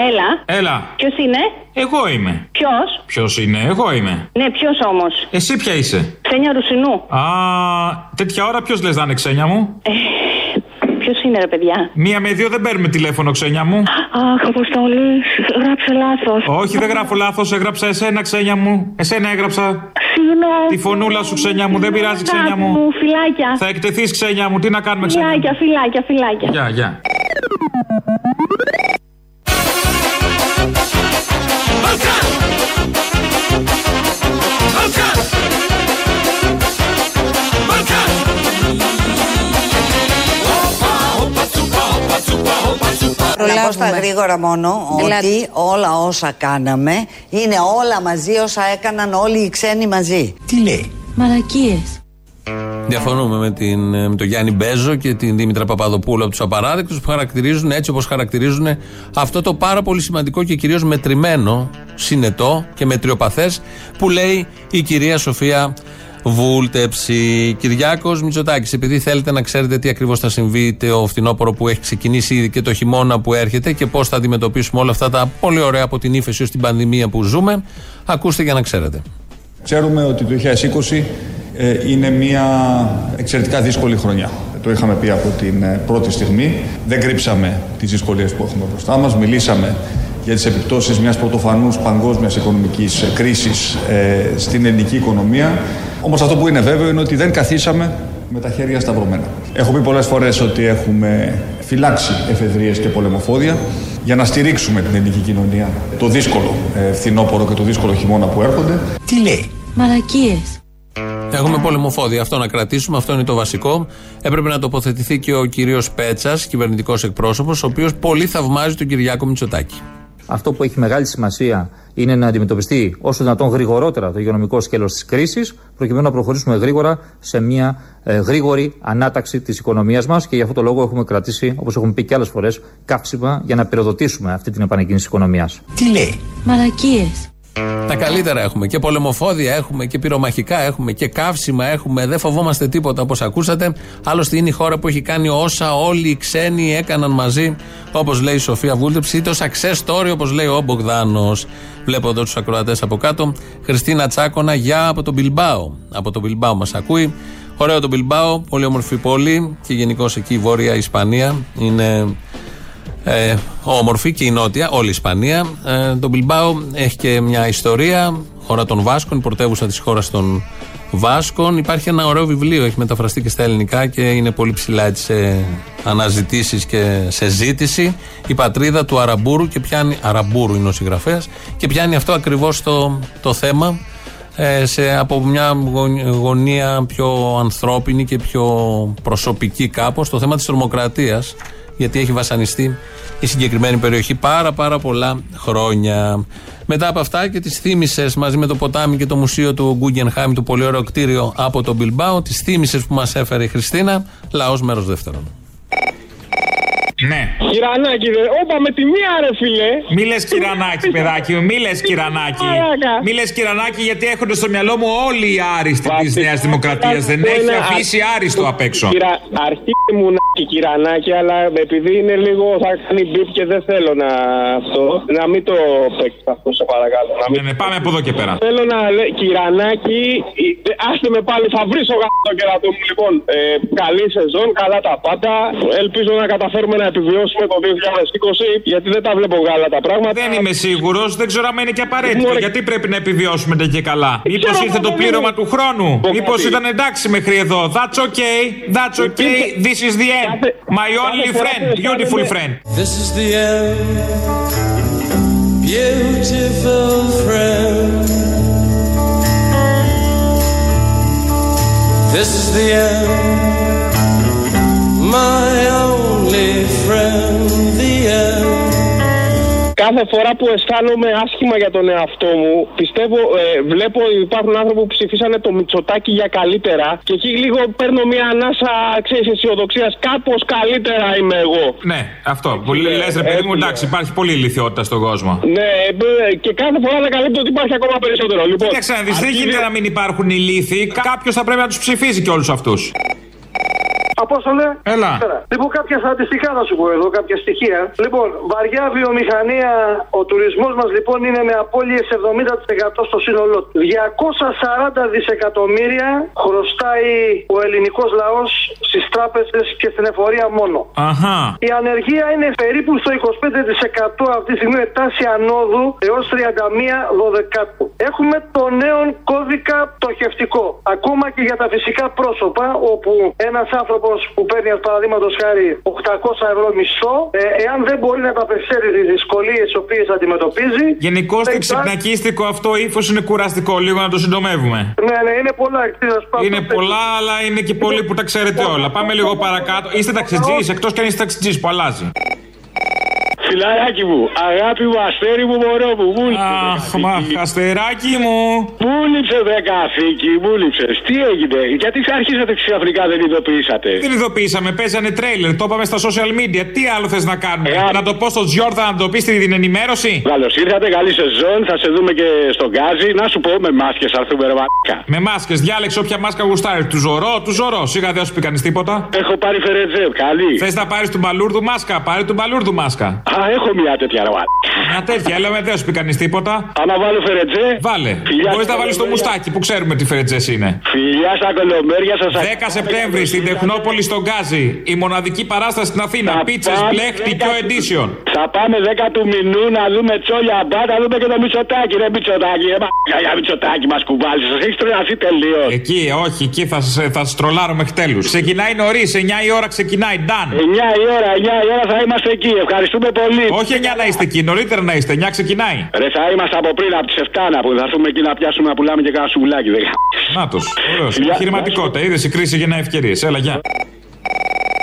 S15: Έλα.
S17: Έλα.
S15: Ποιος είναι;
S17: Εγώ είμαι.
S15: Ποιος;
S17: Ποιος είναι, εγώ είμαι.
S15: Ναι, ποιος όμως;
S17: Εσύ ποια είσαι;
S15: Ξένια Ρουσινού.
S17: Α, τέτοια ώρα ποιος λες να είναι ξένια μου;
S15: Ποιος είναι, ρε παιδιά;
S17: Μία με δύο δεν παίρνουμε τηλέφωνο ξένια μου.
S15: Αχ, Αποστολής, γράψε λάθος.
S17: Όχι, δεν γράφω λάθος, έγραψα εσένα ξένια μου. Εσένα έγραψα.
S15: Συγγνώμη.
S17: Τη φωνούλα σου ξένια μου, δεν πειράζει ξένια μου.
S15: Φυλάκια.
S17: Θα εκτεθείς ξένια μου, τι να κάνουμε ξένια. μου.
S15: Φυλάκια, φυλάκια, φυλάκια.
S17: Γεια, γεια.
S6: Να πω στα γρήγορα μόνο ότι όλα όσα κάναμε είναι όλα μαζί όσα έκαναν όλοι οι ξένοι μαζί.
S2: Τι λέει;
S9: Μαλακίες.
S3: Διαφωνούμε με, την, ε, με τον Γιάννη Μπέζο και την Δήμητρα Παπαδοπούλου από τους απαράδεκτους που χαρακτηρίζουν έτσι όπως χαρακτηρίζουν αυτό το πάρα πολύ σημαντικό και κυρίως μετρημένο, συνετό και μετριοπαθές που λέει η κυρία Σοφία Βούλτεψη. Κυριάκος Μητσοτάκης, επειδή θέλετε να ξέρετε τι ακριβώς θα συμβεί το φθινόπωρο που έχει ξεκινήσει ήδη και το χειμώνα που έρχεται και πώς θα αντιμετωπίσουμε όλα αυτά τα πολύ ωραία από την ύφεση ως την πανδημία που ζούμε, ακούστε για να ξέρετε.
S5: Ξέρουμε ότι το 2020 ε, είναι μια εξαιρετικά δύσκολη χρονιά. Το είχαμε πει από την ε, πρώτη στιγμή. Δεν κρύψαμε τις δυσκολίες που έχουμε μπροστά μας. Μιλήσαμε για τις επιπτώσεις μιας πρωτοφανούς παγκόσμιας οικονομικής ε, κρίσης ε, στην ελληνική οικονομία. Όμως αυτό που είναι βέβαιο είναι ότι δεν καθίσαμε με τα χέρια σταυρωμένα. Έχω πει πολλές φορές ότι έχουμε φυλάξει εφεδρείες και πολεμοφόδια για να στηρίξουμε την ελληνική κοινωνία το δύσκολο ε, φθινόπωρο και το δύσκολο χειμώνα που έρχονται.
S2: Τι λέει;
S9: Μαλακίες.
S3: Έχουμε πολεμοφόδια. Αυτό να κρατήσουμε, αυτό είναι το βασικό. Έπρεπε να τοποθετηθεί και ο κύριος Πέτσας, κυβερνητικός εκπρόσωπος, ο οποίος πολύ θαυμάζει τον Κυριάκο Μητσοτάκη.
S20: Αυτό που έχει μεγάλη σημασία είναι να αντιμετωπιστεί όσο δυνατόν γρηγορότερα το υγειονομικό σκέλος της κρίσης, προκειμένου να προχωρήσουμε γρήγορα σε μια ε, γρήγορη ανάταξη της οικονομίας μας και για αυτό το λόγο έχουμε κρατήσει, όπως έχουμε πει και άλλες φορές, καύσιμα για να πυροδοτήσουμε αυτή την επανεκκίνηση της οικονομίας.
S2: Τι λέει;
S9: Μαλακίες.
S3: Τα καλύτερα έχουμε. Και πολεμοφόδια έχουμε και πυρομαχικά έχουμε και καύσιμα έχουμε. Δεν φοβόμαστε τίποτα όπως ακούσατε. Άλλωστε είναι η χώρα που έχει κάνει όσα όλοι οι ξένοι έκαναν μαζί. Όπως λέει η Σοφία Βούλτεψη ή το success story όπως λέει ο Μπογδάνος. Βλέπω εδώ τους ακροατές από κάτω. Χριστίνα Τσάκονα για από τον Μπιλμπάο. Από τον Μπιλμπάο μας ακούει. Ωραίο το Μπιλμπάο, πολύ όμορφη πόλη και γενικώς εκεί η Βόρεια Ισπανία είναι ε, όμορφη και η νότια, όλη η Ισπανία. Ε, το Μπιλμπάο έχει και μια ιστορία, χώρα των Βάσκων, η πρωτεύουσα της χώρας των Βάσκων. Υπάρχει ένα ωραίο βιβλίο, έχει μεταφραστεί και στα ελληνικά και είναι πολύ ψηλά έτσι, σε αναζητήσεις και σε ζήτηση. Η πατρίδα του Αραμπούρου και πιάνει. Αραμπούρου είναι ο συγγραφέας και πιάνει αυτό ακριβώς το, το θέμα. ε, σε, από μια γωνία πιο ανθρώπινη και πιο προσωπική κάπως το θέμα της τρομοκρατίας γιατί έχει βασανιστεί η συγκεκριμένη περιοχή πάρα πάρα πολλά χρόνια. Μετά από αυτά και τις θύμισες μαζί με το ποτάμι και το μουσείο του Γκούγκενχάιμ του πολύ ωραίο κτίριο από τον Μπιλμπάο, τις θύμισες που μας έφερε η Χριστίνα, λαός μέρος δεύτερον.
S17: Ναι.
S21: Κυρανάκι, δε. Όπα με τη μία, ρε φιλέ.
S17: Μη λες κυρανάκι, παιδάκι μου, μη λες κυρανάκι. Μη λες κυρανάκι, γιατί έχονται στο μυαλό μου όλοι οι άριστοι της Νέας Δημοκρατίας. Δεν έχει αφήσει άριστο απ' έξω.
S21: Αρχή μου να κυρανάκι, αλλά επειδή είναι λίγο θα κάνει μπίπ και δεν θέλω να αυτό. Να μην το παίξει αυτό, σε παρακαλώ. Να
S17: μην... Ναι, ναι, πάμε από εδώ και πέρα.
S21: Θέλω να λέει κυρανάκι, άστε με πάλι, θα βρεις ο γάμο το κερατό μου. Λοιπόν, ε, καλή σεζόν, καλά τα πάντα. Ελπίζω να καταφέρουμε να επιβιώσουμε το 2020, γιατί δεν τα βλέπω γάλα τα πράγματα.
S17: Δεν είμαι σίγουρος, δεν ξέρω αν είναι και απαραίτητο. Γιατί πρέπει να επιβιώσουμε και καλά. Μήπως ήρθε το πλήρωμα του χρόνου. Μήπως ήταν εντάξει μέχρι εδώ. That's okay, that's okay, this is the end. My only friend, beautiful friend.
S22: This is the end, beautiful friend. This is the end, my only friend, the end.
S21: Κάθε φορά που αισθάνομαι άσχημα για τον εαυτό μου, πιστεύω, ε, βλέπω υπάρχουν άνθρωποι που ψηφίσανε το Μητσοτάκι για καλύτερα και εκεί λίγο παίρνω μια ανάσα ξέρεις, αισιοδοξίας. Κάπως καλύτερα είμαι εγώ.
S17: Ναι, αυτό. Που ε, λες, ρε παιδί μου, εντάξει, υπάρχει πολλή ηλικιότητα στον κόσμο.
S21: Ναι, ε, και κάθε φορά ανακαλύπτω ότι υπάρχει ακόμα περισσότερο. Λοιπόν,
S17: Κοίταξε να δεις, δεν γίνεται να μην υπάρχουν ηλίθιοι. Κάποιος θα πρέπει να τους ψηφίζει και όλους αυτούς.
S21: Απόστολε.
S17: Έλα.
S21: Λοιπόν, κάποια στατιστικά θα σου πω εδώ, κάποια στοιχεία. Λοιπόν, βαριά βιομηχανία, ο τουρισμός μας λοιπόν είναι με απώλειες 70% στο σύνολό του. 240 δισεκατομμύρια χρωστάει ο ελληνικός λαός στις τράπεζες και στην εφορία μόνο.
S17: Αχα.
S21: Η ανεργία είναι περίπου στο 25% αυτή τη στιγμή με τάση ανόδου έως 31 12. Έχουμε το νέο κώδικα πτωχευτικό. Ακόμα και για τα φυσικά πρόσωπα, όπου ένας άνθρωπος που παίρνει, α παραδείγματος χάρη, 800 ευρώ μισθό, ε, εάν δεν μπορεί να τα απεξέλθει τις δυσκολίες τι οποίες αντιμετωπίζει.
S17: Γενικώς το ξυπνακίστικο αυτό ύφος είναι κουραστικό, λίγο να το συντομεύουμε.
S21: Ναι, ναι, είναι πολλά.
S17: Είναι πολλά, αλλά είναι και πολλοί που τα ξέρετε όλα. Πάμε λίγο παρακάτω. Είστε ταξιτζής, εκτός κι αν είστε ταξιτζής που αλλάζει.
S21: Φιλαράκι μου, αγάπη μου, αστέρι μου, μωρό μου, μου
S17: Αχ, μα, αστεράκι μου.
S21: Πού λείψε δε καθήκη, μου λείψες. Τι έγινε, γιατί αρχίσατε ξαφνικά δεν ειδοποιήσατε;
S17: Δεν ειδοποιήσαμε, παίζανε τρέιλερ, το είπαμε στα social media. Τι άλλο θες να κάνουμε, να το πω στο Τζιόρδα να το πεις την ενημέρωση;
S21: Καλώς ήρθατε, καλή σεζόν, θα σε δούμε και στον γκάζι. Να σου πω με μάσκες, αρθούμε ρε
S17: Με μάσκες, διάλεξε όποια μάσκα γουστάρει. Του ζωρό, του ζωρό. Σιγά δεν σου πει κανείς τίποτα.
S21: Έχω πάρει φερετζέ, καλή.
S17: Θες να πάρεις του μπαλούρδου μάσκα, πάρει του μπαλούρδου μάσκα.
S21: Α, έχω μια τέτοια ρε
S17: Μια τέτοια, αλλά δεν σου πει κανείς τίποτα.
S21: Άμα βάλω φερετζέ.
S17: Βάλε. Μπορείς να βάλεις το μουστάκι που ξέρουμε τι φερετζές είναι.
S21: Φιλιά στα κολομέρια σας.
S17: 10 Σεπτέμβρη στην Τεχνόπολη στον Γκάζι. Η μοναδική παράσταση στην Αθήνα. Πίτσε Black Tikio Edition.
S21: Θα πάμε 10 του μηνού να δούμε τσόλια μπα, να δούμε και το μισοτάκι. Ρε μισοτάκι, ρε για μισοτάκι μας κουβάλει. Σας έχεις τρελαθεί τελείως.
S17: Εκεί, όχι, εκεί θα σας τρολάρω μέχρι τέλους. Ξεκινάει νωρίς, 9 η ώρα ξεκινάει. Done.
S21: 9 η ώρα, 9 η ώρα θα είμαστε εκεί. Ευχαριστούμε πολύ.
S17: Όχι 9 να είστε εκεί, νωρίτερα να είστε, 9 ξεκινάει.
S21: Ρε, θα είμαστε από πριν, από τις 7 να που θα έρθουμε εκεί να πιάσουμε να πουλάμε και κάνα σουβλάκι.
S17: Νάτο, ωραίος. Επιχειρηματικότητα, είδες η κρίση γεννά ευκαιρίες. Έλα, γεια.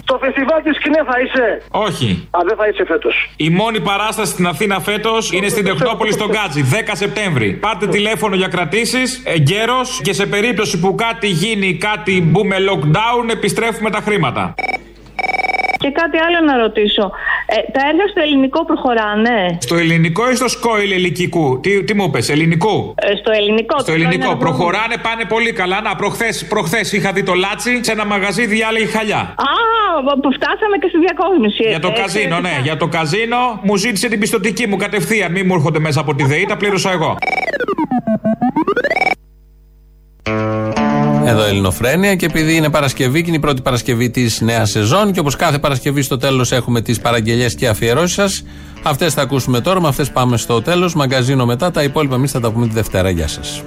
S21: Στο φεστιβάλ της Σκηνέ θα είσαι.
S17: Όχι.
S21: Α, δεν θα είσαι φέτος.
S17: Η μόνη παράσταση στην Αθήνα φέτος είναι στην Τεχνόπολη στον Γκάτζι, 10 Σεπτέμβρη. Πάρτε τηλέφωνο για κρατήσεις, εγκαίρως και σε περίπτωση που κάτι γίνει, κάτι μπούμε lockdown, επιστρέφουμε τα χρήματα.
S23: Και κάτι άλλο να ρωτήσω. Ε, τα έργα στο ελληνικό προχωράνε.
S17: Στο ελληνικό ή στο σκόιλ ελληνικού. Τι, τι μου είπες, ελληνικού;
S23: Ε, στο ελληνικό.
S17: Στο ελληνικό. Προχωράνε, πάνε πολύ καλά. Να, προχθές, προχθές είχα δει το λάτσι σε ένα μαγαζί διάλεγε χαλιά.
S23: Α, φτάσαμε και στη διακόσμηση.
S17: Για το ε, καζίνο, ναι. Για το καζίνο μου ζήτησε την πιστοτική μου κατευθείαν. Μην μου έρχονται μέσα από τη ΔΕΗ, τα πλήρωσα εγώ.
S3: Εδώ Ελληνοφρένια και επειδή είναι Παρασκευή και είναι η πρώτη Παρασκευή της νέας σεζόν και όπως κάθε Παρασκευή στο τέλος έχουμε τις παραγγελίε και αφιερώσεις σας. Αυτές θα ακούσουμε τώρα, με αυτές πάμε στο τέλος. Μαγκαζίνο μετά, τα υπόλοιπα εμείς θα τα πούμε τη Δευτέρα. Γεια σας.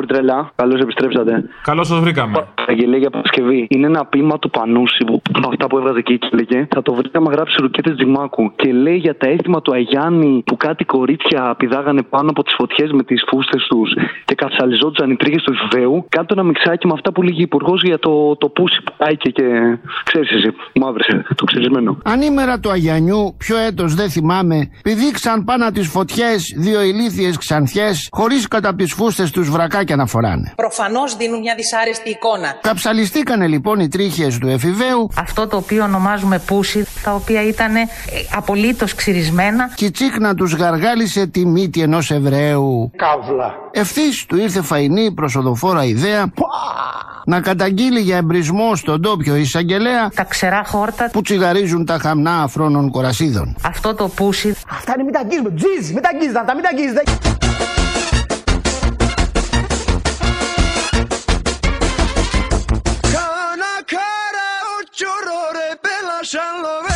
S24: Έλα,
S25: τρέλα. Καλώς επιστρέψατε.
S24: Καλώς σας βρήκαμε.
S25: Αγγελία για Παρασκευή. Είναι ένα ποίημα του Πανούση που από αυτά που έβγαζε εκεί και έλεγε. Θα το βρείτε άμα γράψει ρουκέτες Τζιμάκου. Και λέει για τα έθιμα του Αγιάννη που κάτι κορίτσια πηδάγανε πάνω από τις φωτιές με τις φούστες τους και καψαλιζόντουσαν οι τρίχε του Ιβαίου. Κάτω ένα μιξάκι με αυτά που λέγει υπουργός για το, το πούσι που πάει και, και ξέρεις εσύ. Μαύρησε το ξερισμένο.
S26: Ανήμερα του Αγιανιού, ποιο έτος δεν θυμάμαι, πηδήξαν πάνω τις φωτιές δύο ηλίθιες ξανθιές, χωρίς κατά τις φούστες τους βρακάκια να φοράνε.
S27: Προφανώς δίνουν μια δυσάρεστη εικόνα.
S26: Καψαλιστήκανε λοιπόν οι τρίχες του εφηβαίου.
S27: Αυτό το οποίο ονομάζουμε πούσι, τα οποία ήταν απολύτως ξυρισμένα.
S26: Και η τσίχνα τους γαργάλισε τη μύτη ενός Εβραίου.
S28: Καύλα.
S26: Ευθύς του ήρθε φαϊνή προσοδοφόρα ιδέα να καταγγείλει για εμπρισμό στον τόπιο εισαγγελέα
S27: τα ξερά χόρτα
S26: που τσιγαρίζουν τα χαμνά αφρόνων κορασίδων.
S27: Αυτό το πούσι.
S28: Αυτά είναι μην τα αγγίζουμε. Τζιζ, μην τα αγγίζετε αυτά, μην τα αγγίζετε.
S23: Shallow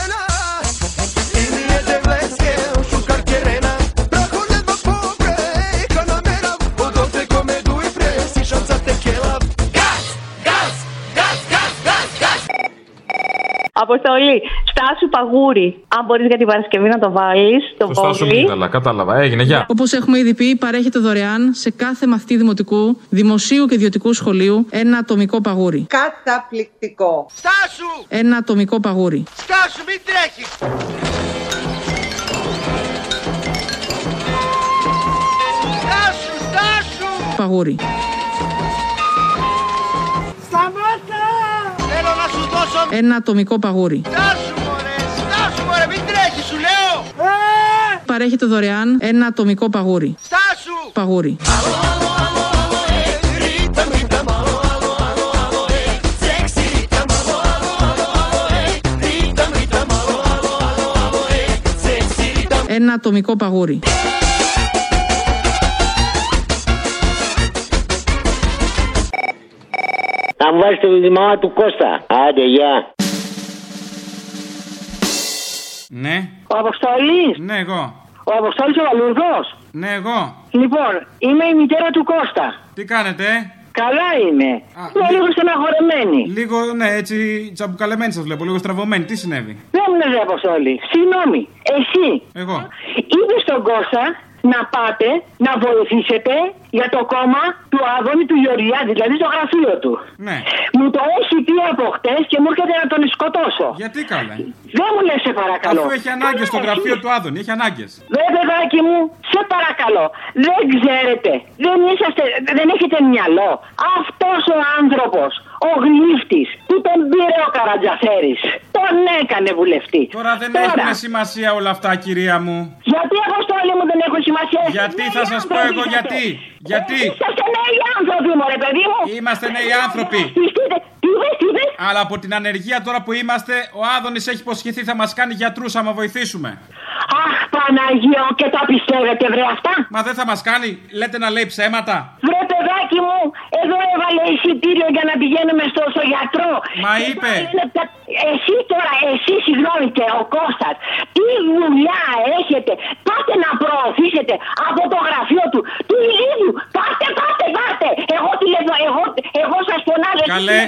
S23: Αποστολή, στάσου παγούρι. Αν μπορείς για την Παρασκευή να το βάλεις. Το
S24: Το στάσου μύταλα, κατάλαβα. Έγινε, γεια.
S29: Όπως έχουμε ήδη πει, παρέχεται δωρεάν σε κάθε μαθητή δημοτικού, δημοσίου και ιδιωτικού σχολείου ένα ατομικό παγούρι.
S1: Καταπληκτικό. Στάσου!
S29: Ένα ατομικό παγούρι.
S1: Στάσου, μην τρέχεις! Στάσου, στάσου!
S29: Παγούρι. Ένα ατομικό παγούρι.
S1: Στάσου, μωρέ! Στάσου, μωρέ! Μην τρέχεις, σου λέω! Ε!
S29: Παρέχεται δωρεάν ένα ατομικό παγούρι.
S1: Στάσου!
S29: Παγούρι. Ένα ατομικό παγούρι.
S30: Θα μου βάλεις τη μαμά του Κώστα. Άντε, γεια.
S24: Ναι.
S23: Ο Αποστολής.
S24: Ναι, εγώ.
S23: Ο Αποστολής ο Βαλουρδό.
S24: Ναι, εγώ.
S23: Λοιπόν, είμαι η μητέρα του Κώστα.
S24: Τι κάνετε,
S23: Καλά είμαι. Είμαι λίγο στεναχωρεμένη.
S24: Λίγο, ναι, έτσι τσαμπουκαλεμένη σας βλέπω, λίγο στραβωμένη. Τι συνέβη;
S23: Δεν μου λες, Αποστολή. Συγγνώμη. Εσύ
S24: Εγώ.
S23: είπε στον Κώστα να πάτε να βοηθήσετε για το κόμμα του Άδωνη του Γεωργιάδη, δηλαδή στο γραφείο του.
S24: Ναι.
S23: Μου το έχει πει από χτες και μου έρχεται να τον σκοτώσω.
S24: Γιατί καλά.
S23: Δεν μου λες, σε παρακαλώ.
S24: Αφού έχει ανάγκες στο γραφείο του Άδωνη, έχει ανάγκες.
S23: Δε παιδάκι μου, σε παρακαλώ. Δεν ξέρετε. Δεν είσαστε, δεν έχετε μυαλό. Αυτός ο άνθρωπος, ο γλύφτης, που τον πήρε ο Καρατζαφέρης, τον έκανε βουλευτή.
S24: Τώρα δεν έχουν σημασία όλα αυτά, κυρία μου.
S23: Γιατί αποστόλη μου δεν έχω σημασία.
S24: Γιατί θα σας πω εγώ γιατί. Γιατί;
S23: Είσαστε νέοι άνθρωποι, μωρέ παιδί μου.
S24: Είμαστε νέοι άνθρωποι.
S23: Πιστείτε, τι είπες, τι είπες.
S24: Αλλά από την ανεργία τώρα που είμαστε, ο Άδωνης έχει υποσχεθεί θα μας κάνει γιατρούς άμα βοηθήσουμε.
S23: Αχ, Παναγία, μου, και τα πιστεύετε, βρε αυτά;
S24: Μα δεν θα μας κάνει, λέτε να λέει ψέματα.
S23: Βρε παιδάκι μου, εδώ έβαλε εισιτήριο για να πηγαίνουμε στο, στο γιατρό.
S24: Μα
S23: Και
S24: είπε.
S23: τώρα είναι τα- Εσύ τώρα, εσύ συγγνώμη και ο Κώστας, τι δουλειά έχετε; Πάτε να προωθήσετε από το γραφείο του, του ηλίθιου. Πάτε, πάτε, πάτε. Εγώ, τηλεφω, εγώ, εγώ σας φωνάζω. εσείς
S24: Καλέ.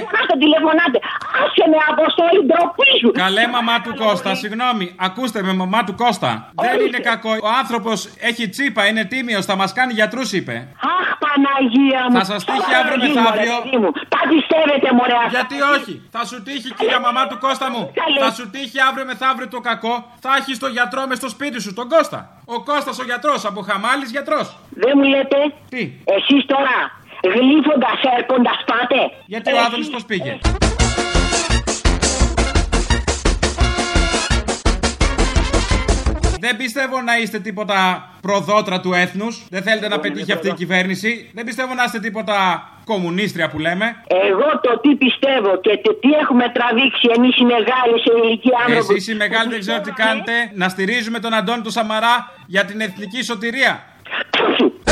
S23: Τηλεφωνάτε, τηλεφωνάτε. Άσε με αποστολή ντροπή σου.
S24: Καλέ μαμά του Κώστα, συγγνώμη. Ακούστε με μαμά του Κώστα. Δεν είναι κακό. Ο άνθρωπος έχει τσίπα, είναι τίμιος, θα μας κάνει γιατρούς, είπε.
S23: Αχ, Παναγία μου.
S24: Θα σας τύχει αύριο
S23: Παναγία μου,
S24: μεθαύριο.
S23: ρε παιδί μου. Τα πιστεύετε, μωρέ. αυτά.
S24: Γιατί όχι. Θα σου τύχει, κυρία μαμά του Κώστα μου. Θα σου τύχει αύριο μεθαύριο το κακό. Θα έχει το γιατρό μες στο σπίτι σου, τον Κώστα. Ο Κώστας ο γιατρός, από χαμάλης γιατρός.
S23: Δεν μου λέτε.
S24: Τι;
S23: Εσείς τώρα γλύφοντας έρχοντας πάτε.
S24: Γιατί ο Άδωνης πώς πήγε; Δεν πιστεύω να είστε τίποτα προδότρα του έθνους. Δεν θέλετε να πετύχει αυτή η κυβέρνηση. Δεν πιστεύω να είστε τίποτα κομμουνίστρια που λέμε.
S23: Εγώ το τι πιστεύω και το τι έχουμε τραβήξει εμείς οι μεγάλοι σε ηλικία άνθρωποι.
S24: Εσεί οι μεγάλοι δεν ξέρω τι κάνετε. Να στηρίζουμε τον Αντώνη του Σαμαρά για την εθνική σωτηρία.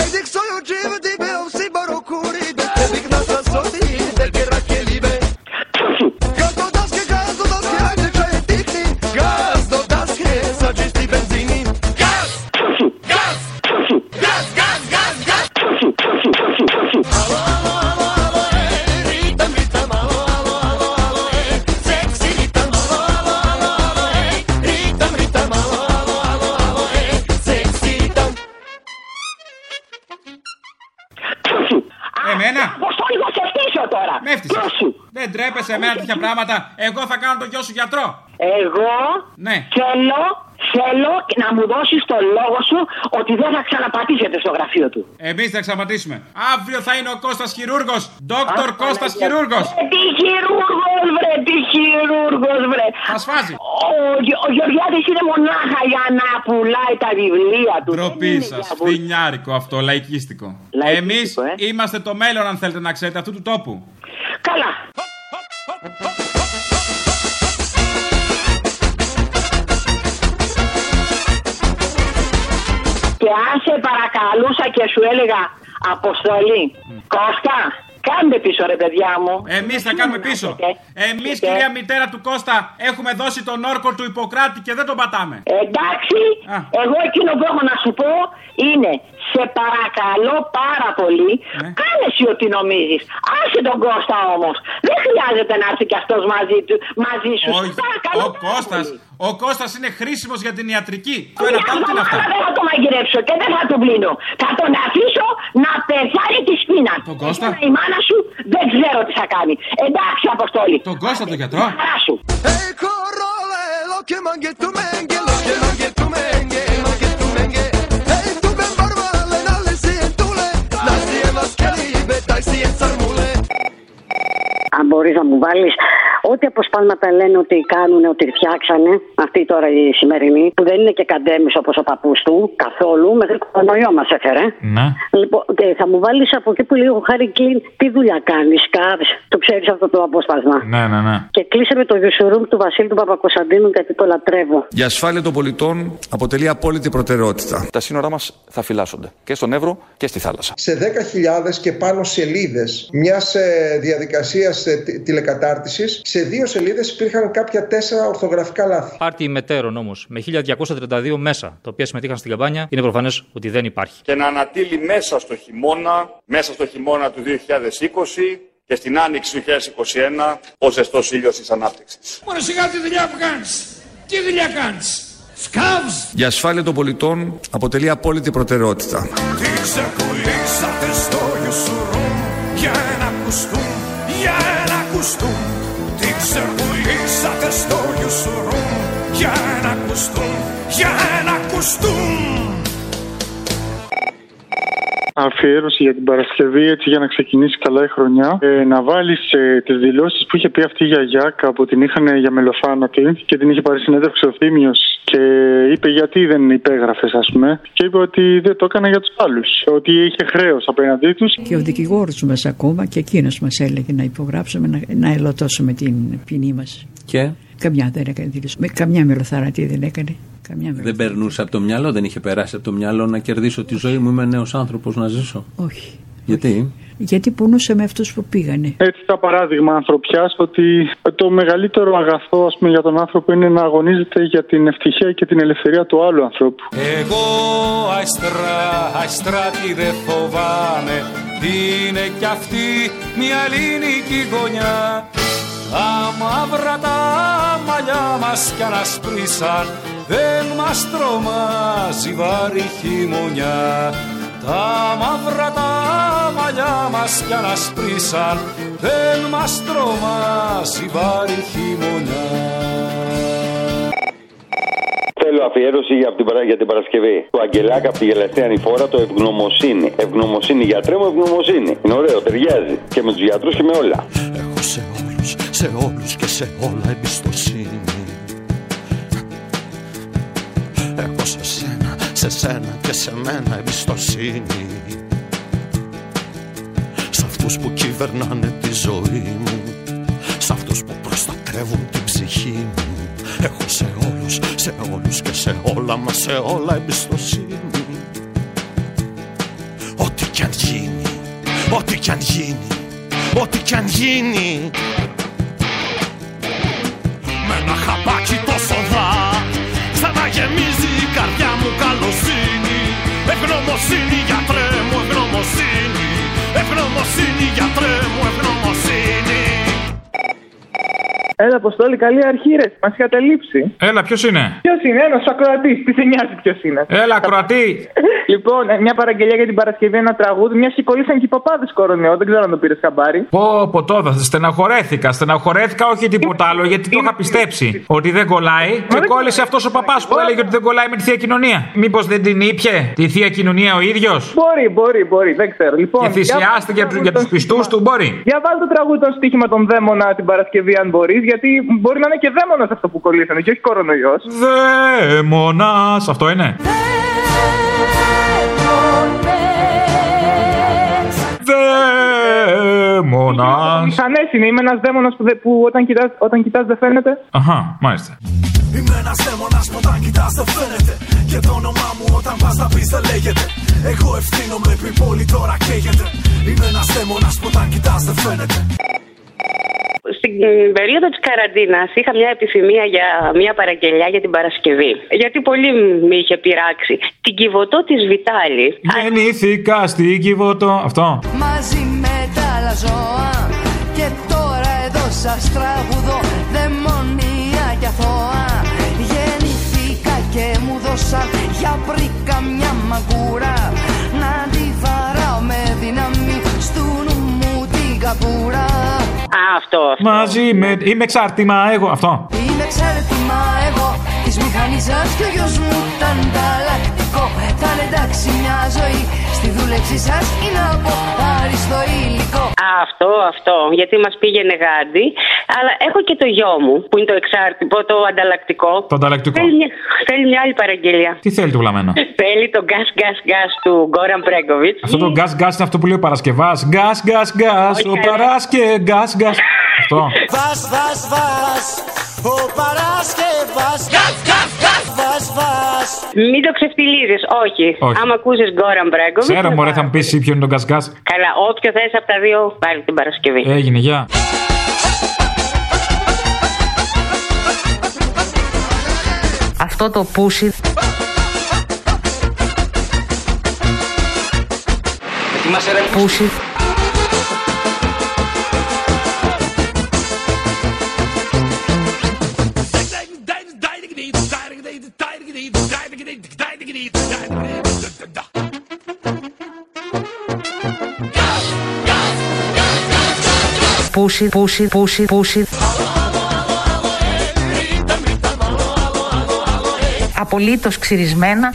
S1: Хайде, ксою, джива, дебе, си барокури, бе, бе, бе, бе, бе,
S24: Με έφτιαξε. Δεν τρέπεσαι εμένα τέτοια πράγματα. Εγώ θα κάνω τον γιο σου γιατρό.
S23: Εγώ
S24: Ναι.
S23: θέλω, θέλω να μου δώσεις το λόγο σου ότι δεν θα ξαναπατήσετε στο γραφείο του.
S24: Εμείς θα ξαπατήσουμε. Αύριο θα είναι ο Κώστας Χειρούργος. Δόκτωρ Κώστας Χειρούργος.
S23: Ε, Τι χειρούργος βρε, τι χειρούργος βρε.
S24: Θα σφάζει.
S23: Ο, Γε- ο Γεωργιάδης είναι μονάχα για να πουλάει τα βιβλία του.
S24: Ντροπή
S23: Δεν είναι
S24: σας.
S23: για που-
S24: Φθινιάρικο αυτό, λαϊκίστικο. Εμείς είμαστε το μέλλον, αν θέλετε να ξέρετε, αυτού του τόπου.
S23: Καλά. Και αν σε παρακαλούσα και σου έλεγα Αποστολή, Κώστα, κάντε πίσω ρε παιδιά μου.
S24: Εμείς θα κάνουμε πίσω. Εμείς, κυρία μητέρα του Κώστα, έχουμε δώσει τον όρκο του Ιπποκράτη και δεν τον πατάμε.
S23: Εντάξει, εγώ εκείνο που έχω να σου πω είναι σε παρακαλώ πάρα πολύ,
S24: Ναι.
S23: κάνε εσύ ό,τι νομίζεις. Άσε τον Κώστα όμως. Δεν χρειάζεται να έρθει κι αυτός μαζί, του, μαζί σου.
S24: Όχι,
S23: Παρακαλώ
S24: ο Κώστας, ο Κώστας είναι χρήσιμος για την ιατρική. Το
S23: Μια
S24: ένα πάνω τι είναι αυτά.
S23: εβδομάδα Δεν θα το μαγειρέψω και δεν θα τον πλύνω. Θα τον αφήσω να πεθάνει της σπίνα.
S24: Τον Κώστα;
S23: Εσένα Η μάνα σου δεν ξέρω τι θα κάνει. Εντάξει, Αποστόλη.
S24: Τον Κώστα τον γιατρό;
S23: Χαρά σου.
S1: Hey
S25: a μπορείς να μου βάλεις ό,τι αποσπάσματα λένε ότι κάνουν, ότι φτιάξανε, αυτή τώρα η σημερινή, που δεν είναι και καντέμις όπως ο παππούς του, καθόλου, μέχρι κορονοϊό μας έφερε.
S24: Ναι.
S25: Λοιπόν, και θα μου βάλεις από εκεί που λέει ο Χάρη Κλίν, τι δουλειά κάνεις, κάβεις. Το ξέρεις αυτό το απόσπασμα.
S24: Ναι, ναι, ναι.
S25: Και κλείσε με το γιουσουρούμ του Βασίλη του Παπακοσαντίνου γιατί το λατρεύω.
S5: Η ασφάλεια των πολιτών αποτελεί απόλυτη προτεραιότητα. Τα σύνορά μας θα φυλάσσονται και στον Εύρο και στη θάλασσα.
S31: σε 10.000 και πάνω σελίδες μιας ε, διαδικασίας ε, τι- τηλεκατάρτισης, σε δύο σελίδες υπήρχαν κάποια τέσσερα ορθογραφικά λάθη.
S32: Πάρτι μετέρων όμως με 1232 μέσα τα οποία συμμετείχαν στην καμπάνια είναι προφανές ότι δεν υπάρχει.
S13: και να ανατείλει μέσα στο χειμώνα, μέσα στο χειμώνα του 2020 και στην άνοιξη του 2021 ο ζεστός ήλιος της ανάπτυξης.
S33: Μωρέ σιγά τη δουλειά που κάνεις. Τι δουλειά κάνεις. Σκάβς.
S5: Η ασφάλεια των πολιτών αποτελεί απόλυτη προτεραιότητα.
S33: Τι ξεκουλήσατε στο γιουσουρούμ για ένα κουστούμ, για ένα κουστούμ. Τι ξεκουλήσατε στο γιουσουρούμ για ένα κουστούμ, για ένα κουστούμ.
S34: Αφιέρωση για την Παρασκευή, έτσι για να ξεκινήσει καλά η χρονιά. Ε, να βάλεις ε, τις δηλώσεις που είχε πει αυτή η γιαγιάκα που την είχαν για μελοφάνατη και την είχε πάρει συνέντευξη ο Θήμιος και είπε γιατί δεν υπέγραφες, ας πούμε. Και είπε ότι δεν το έκανα για τους άλλους. Ότι είχε χρέος απέναντί τους.
S35: Και ο δικηγόρος μας ακόμα και εκείνος μας έλεγε να υπογράψουμε, να, να ελωτώσουμε την ποινή μας.
S3: Και;
S35: Καμιά δεν έκανε δήλωση. Με καμιά μελοθαρατή δεν έκανε. Καμιά μελο...
S3: δεν περνούσε από το μυαλό, δεν είχε περάσει από το μυαλό να κερδίσω τη ζωή μου. Είμαι νέος άνθρωπος να ζήσω.
S35: Όχι.
S3: Γιατί;
S35: Γιατί πονούσε με αυτούς που πήγανε.
S34: Έτσι, τα παράδειγμα ανθρωπιάς ότι το μεγαλύτερο αγαθό ας πούμε, για τον άνθρωπο είναι να αγωνίζεται για την ευτυχία και την ελευθερία του άλλου ανθρώπου.
S33: Εγώ αϊστρά, αϊστρά τι δε φοβάμαι Είναι κι αυτή μια ελληνική γωνιά Τα μαύρα τα μαλλιά μας κι ανασπρίσαν Δεν μας τρομάζει βάρη χειμωνιά Τα μαύρα τα μαλλιά μας κι ανασπρίσαν Δεν μας τρομάζει βάρη χειμωνιά
S36: Θέλω αφιέρωση για την, παρα- για την Παρασκευή. Το Αγγελάκα από τη γελαστή ανηφόρα, το ευγνωμοσύνη. Ευγνωμοσύνη, γιατρέ μου, ευγνωμοσύνη. Είναι ωραίο, ταιριάζει. Και με τους γιατρούς και με όλα.
S33: Έχω σε όλους, σε όλους και σε όλα εμπιστοσύνη. Έχω σε σένα, σε σένα και σε μένα εμπιστοσύνη. Σ' αυτούς που κυβερνάνε τη ζωή μου Σ' αυτούς που προστατεύουν την ψυχή μου. Έχω σε όλους, σε όλους και σε όλα μα σε όλα εμπιστοσύνη. Ό,τι κι αν γίνει, ό,τι κι αν γίνει Ό,τι κι αν γίνει Ευγνωμοσύνη γιατρέ μου ευγνωμοσύνη. Ευγνωμοσύνη γιατρέ μου ευγνωμοσύνη
S37: Έλα, Αποστόλη, καλή αρχή, ρε. Μα είχατε λείψει.
S17: Έλα, ποιο είναι.
S37: Ποιο είναι, ένα ακροατή. Τι σε νοιάζει ποιο είναι.
S17: Έλα, ακροατή.
S37: λοιπόν, ε, μια παραγγελία για την Παρασκευή, ένα τραγούδι. Μια και κολλήσαν και οι παπάδε κορονοϊό. Δεν ξέρω αν το πήρε χαμπάρι.
S17: Πω, πω τώρα, στεναχωρέθηκα. Στεναχωρέθηκα, όχι τίποτα άλλο, γιατί το είχα πιστέψει ότι δεν κολλάει. Και κόλλησε αυτό ο παπά που έλεγε ότι δεν κολλάει με τη θεία κοινωνία. Μήπω δεν την ήπια τη θεία κοινωνία ο ίδιο.
S37: Μπορεί, μπορεί, μπορεί, δεν ξέρω. Λοιπόν,
S17: Και θυσιάστηκε για, για του πιστού του, μπορεί.
S37: Για βάλει το τραγούδι το στοίχημα των δαίμονα την Παρασκευή, αν μπορεί, γιατί μπορεί να είναι και δαίμονας αυτό που κολλήσανε και όχι κορονοϊός.
S17: Δαίμονας, αυτό είναι. Δαίμονας.
S37: Μηχανές είναι, είμαι ένας δαίμονας που, δε- που όταν κοιτάς, όταν κοιτάς δεν φαίνεται.
S17: Αχά, μάλιστα.
S33: Είμαι ένας δαίμονας που όταν κοιτάς δεν φαίνεται Και το όνομά μου όταν πας να πεις δεν λέγεται Εγώ ευθύνομαι πριν πόλη τώρα καίγεται Είμαι ένας δαίμονας που όταν κοιτάς δεν φαίνεται
S38: Στην περίοδο της καραντίνας είχα μια επιθυμία για μια παραγγελιά για την Παρασκευή. Γιατί πολύ με είχε πειράξει. Την κυβωτό της Βιτάλης.
S17: Γεννήθηκα στην Κιβωτό. Αυτό.
S39: μαζί με τα άλλα ζώα Και τώρα εδώ σας τραγουδώ δαιμονία και αθώα Γεννηθήκα και μου δώσαν για πρίκα μια μαγκούρα Να τη βαράω με δύναμη στου νου μου την καπούρα
S38: Α, αυτό, αυτό.
S17: Μαζί με. Είμαι εξάρτημα εγώ. Αυτό.
S39: Είμαι εξάρτημα εγώ της μηχανής σας και ο γιος μου ήταν ανταλλακτικό Θα είναι εντάξει μια ζωή στη δούλεψη σας είναι από άριστο υλικό
S38: Α, αυτό, αυτό. Γιατί μας πήγαινε γάντι. Αλλά έχω και το γιο μου που είναι το εξάρτητο, το ανταλλακτικό.
S17: Το ανταλλακτικό.
S38: Θέλει μια, θέλει μια άλλη παραγγελία.
S17: Τι θέλει το βλαμμένο;
S38: Θέλει το gas gas gas του Γκόραν Μπρέγκοβιτς.
S17: Αυτό το gas gas είναι αυτό που λέει ο Παρασκευάς. Gas gas gas. Ο Παράσκε gas gas. Αυτό.
S33: Βας, βας, βας Ο Παρασκευάς Gas, gas, gas Βας, βας
S38: Μην το ξεφτιλίζεις, όχι.
S17: Όχι.
S38: Άμα ακούσεις Γκόραν Μπρέγκοβιτς.
S17: Ξέρω, μωρέ, θα μου πεις ποιο είναι το γκάς γκάς.
S38: Καλά, όποιο θες από τα δύο, πάλι την Παρασκευή.
S17: Έγινε, γεια.
S27: Αυτό το πούσι Πούσι Πούσι, πούσι, πούσι, πούσι. Απολύτως ξυρισμένα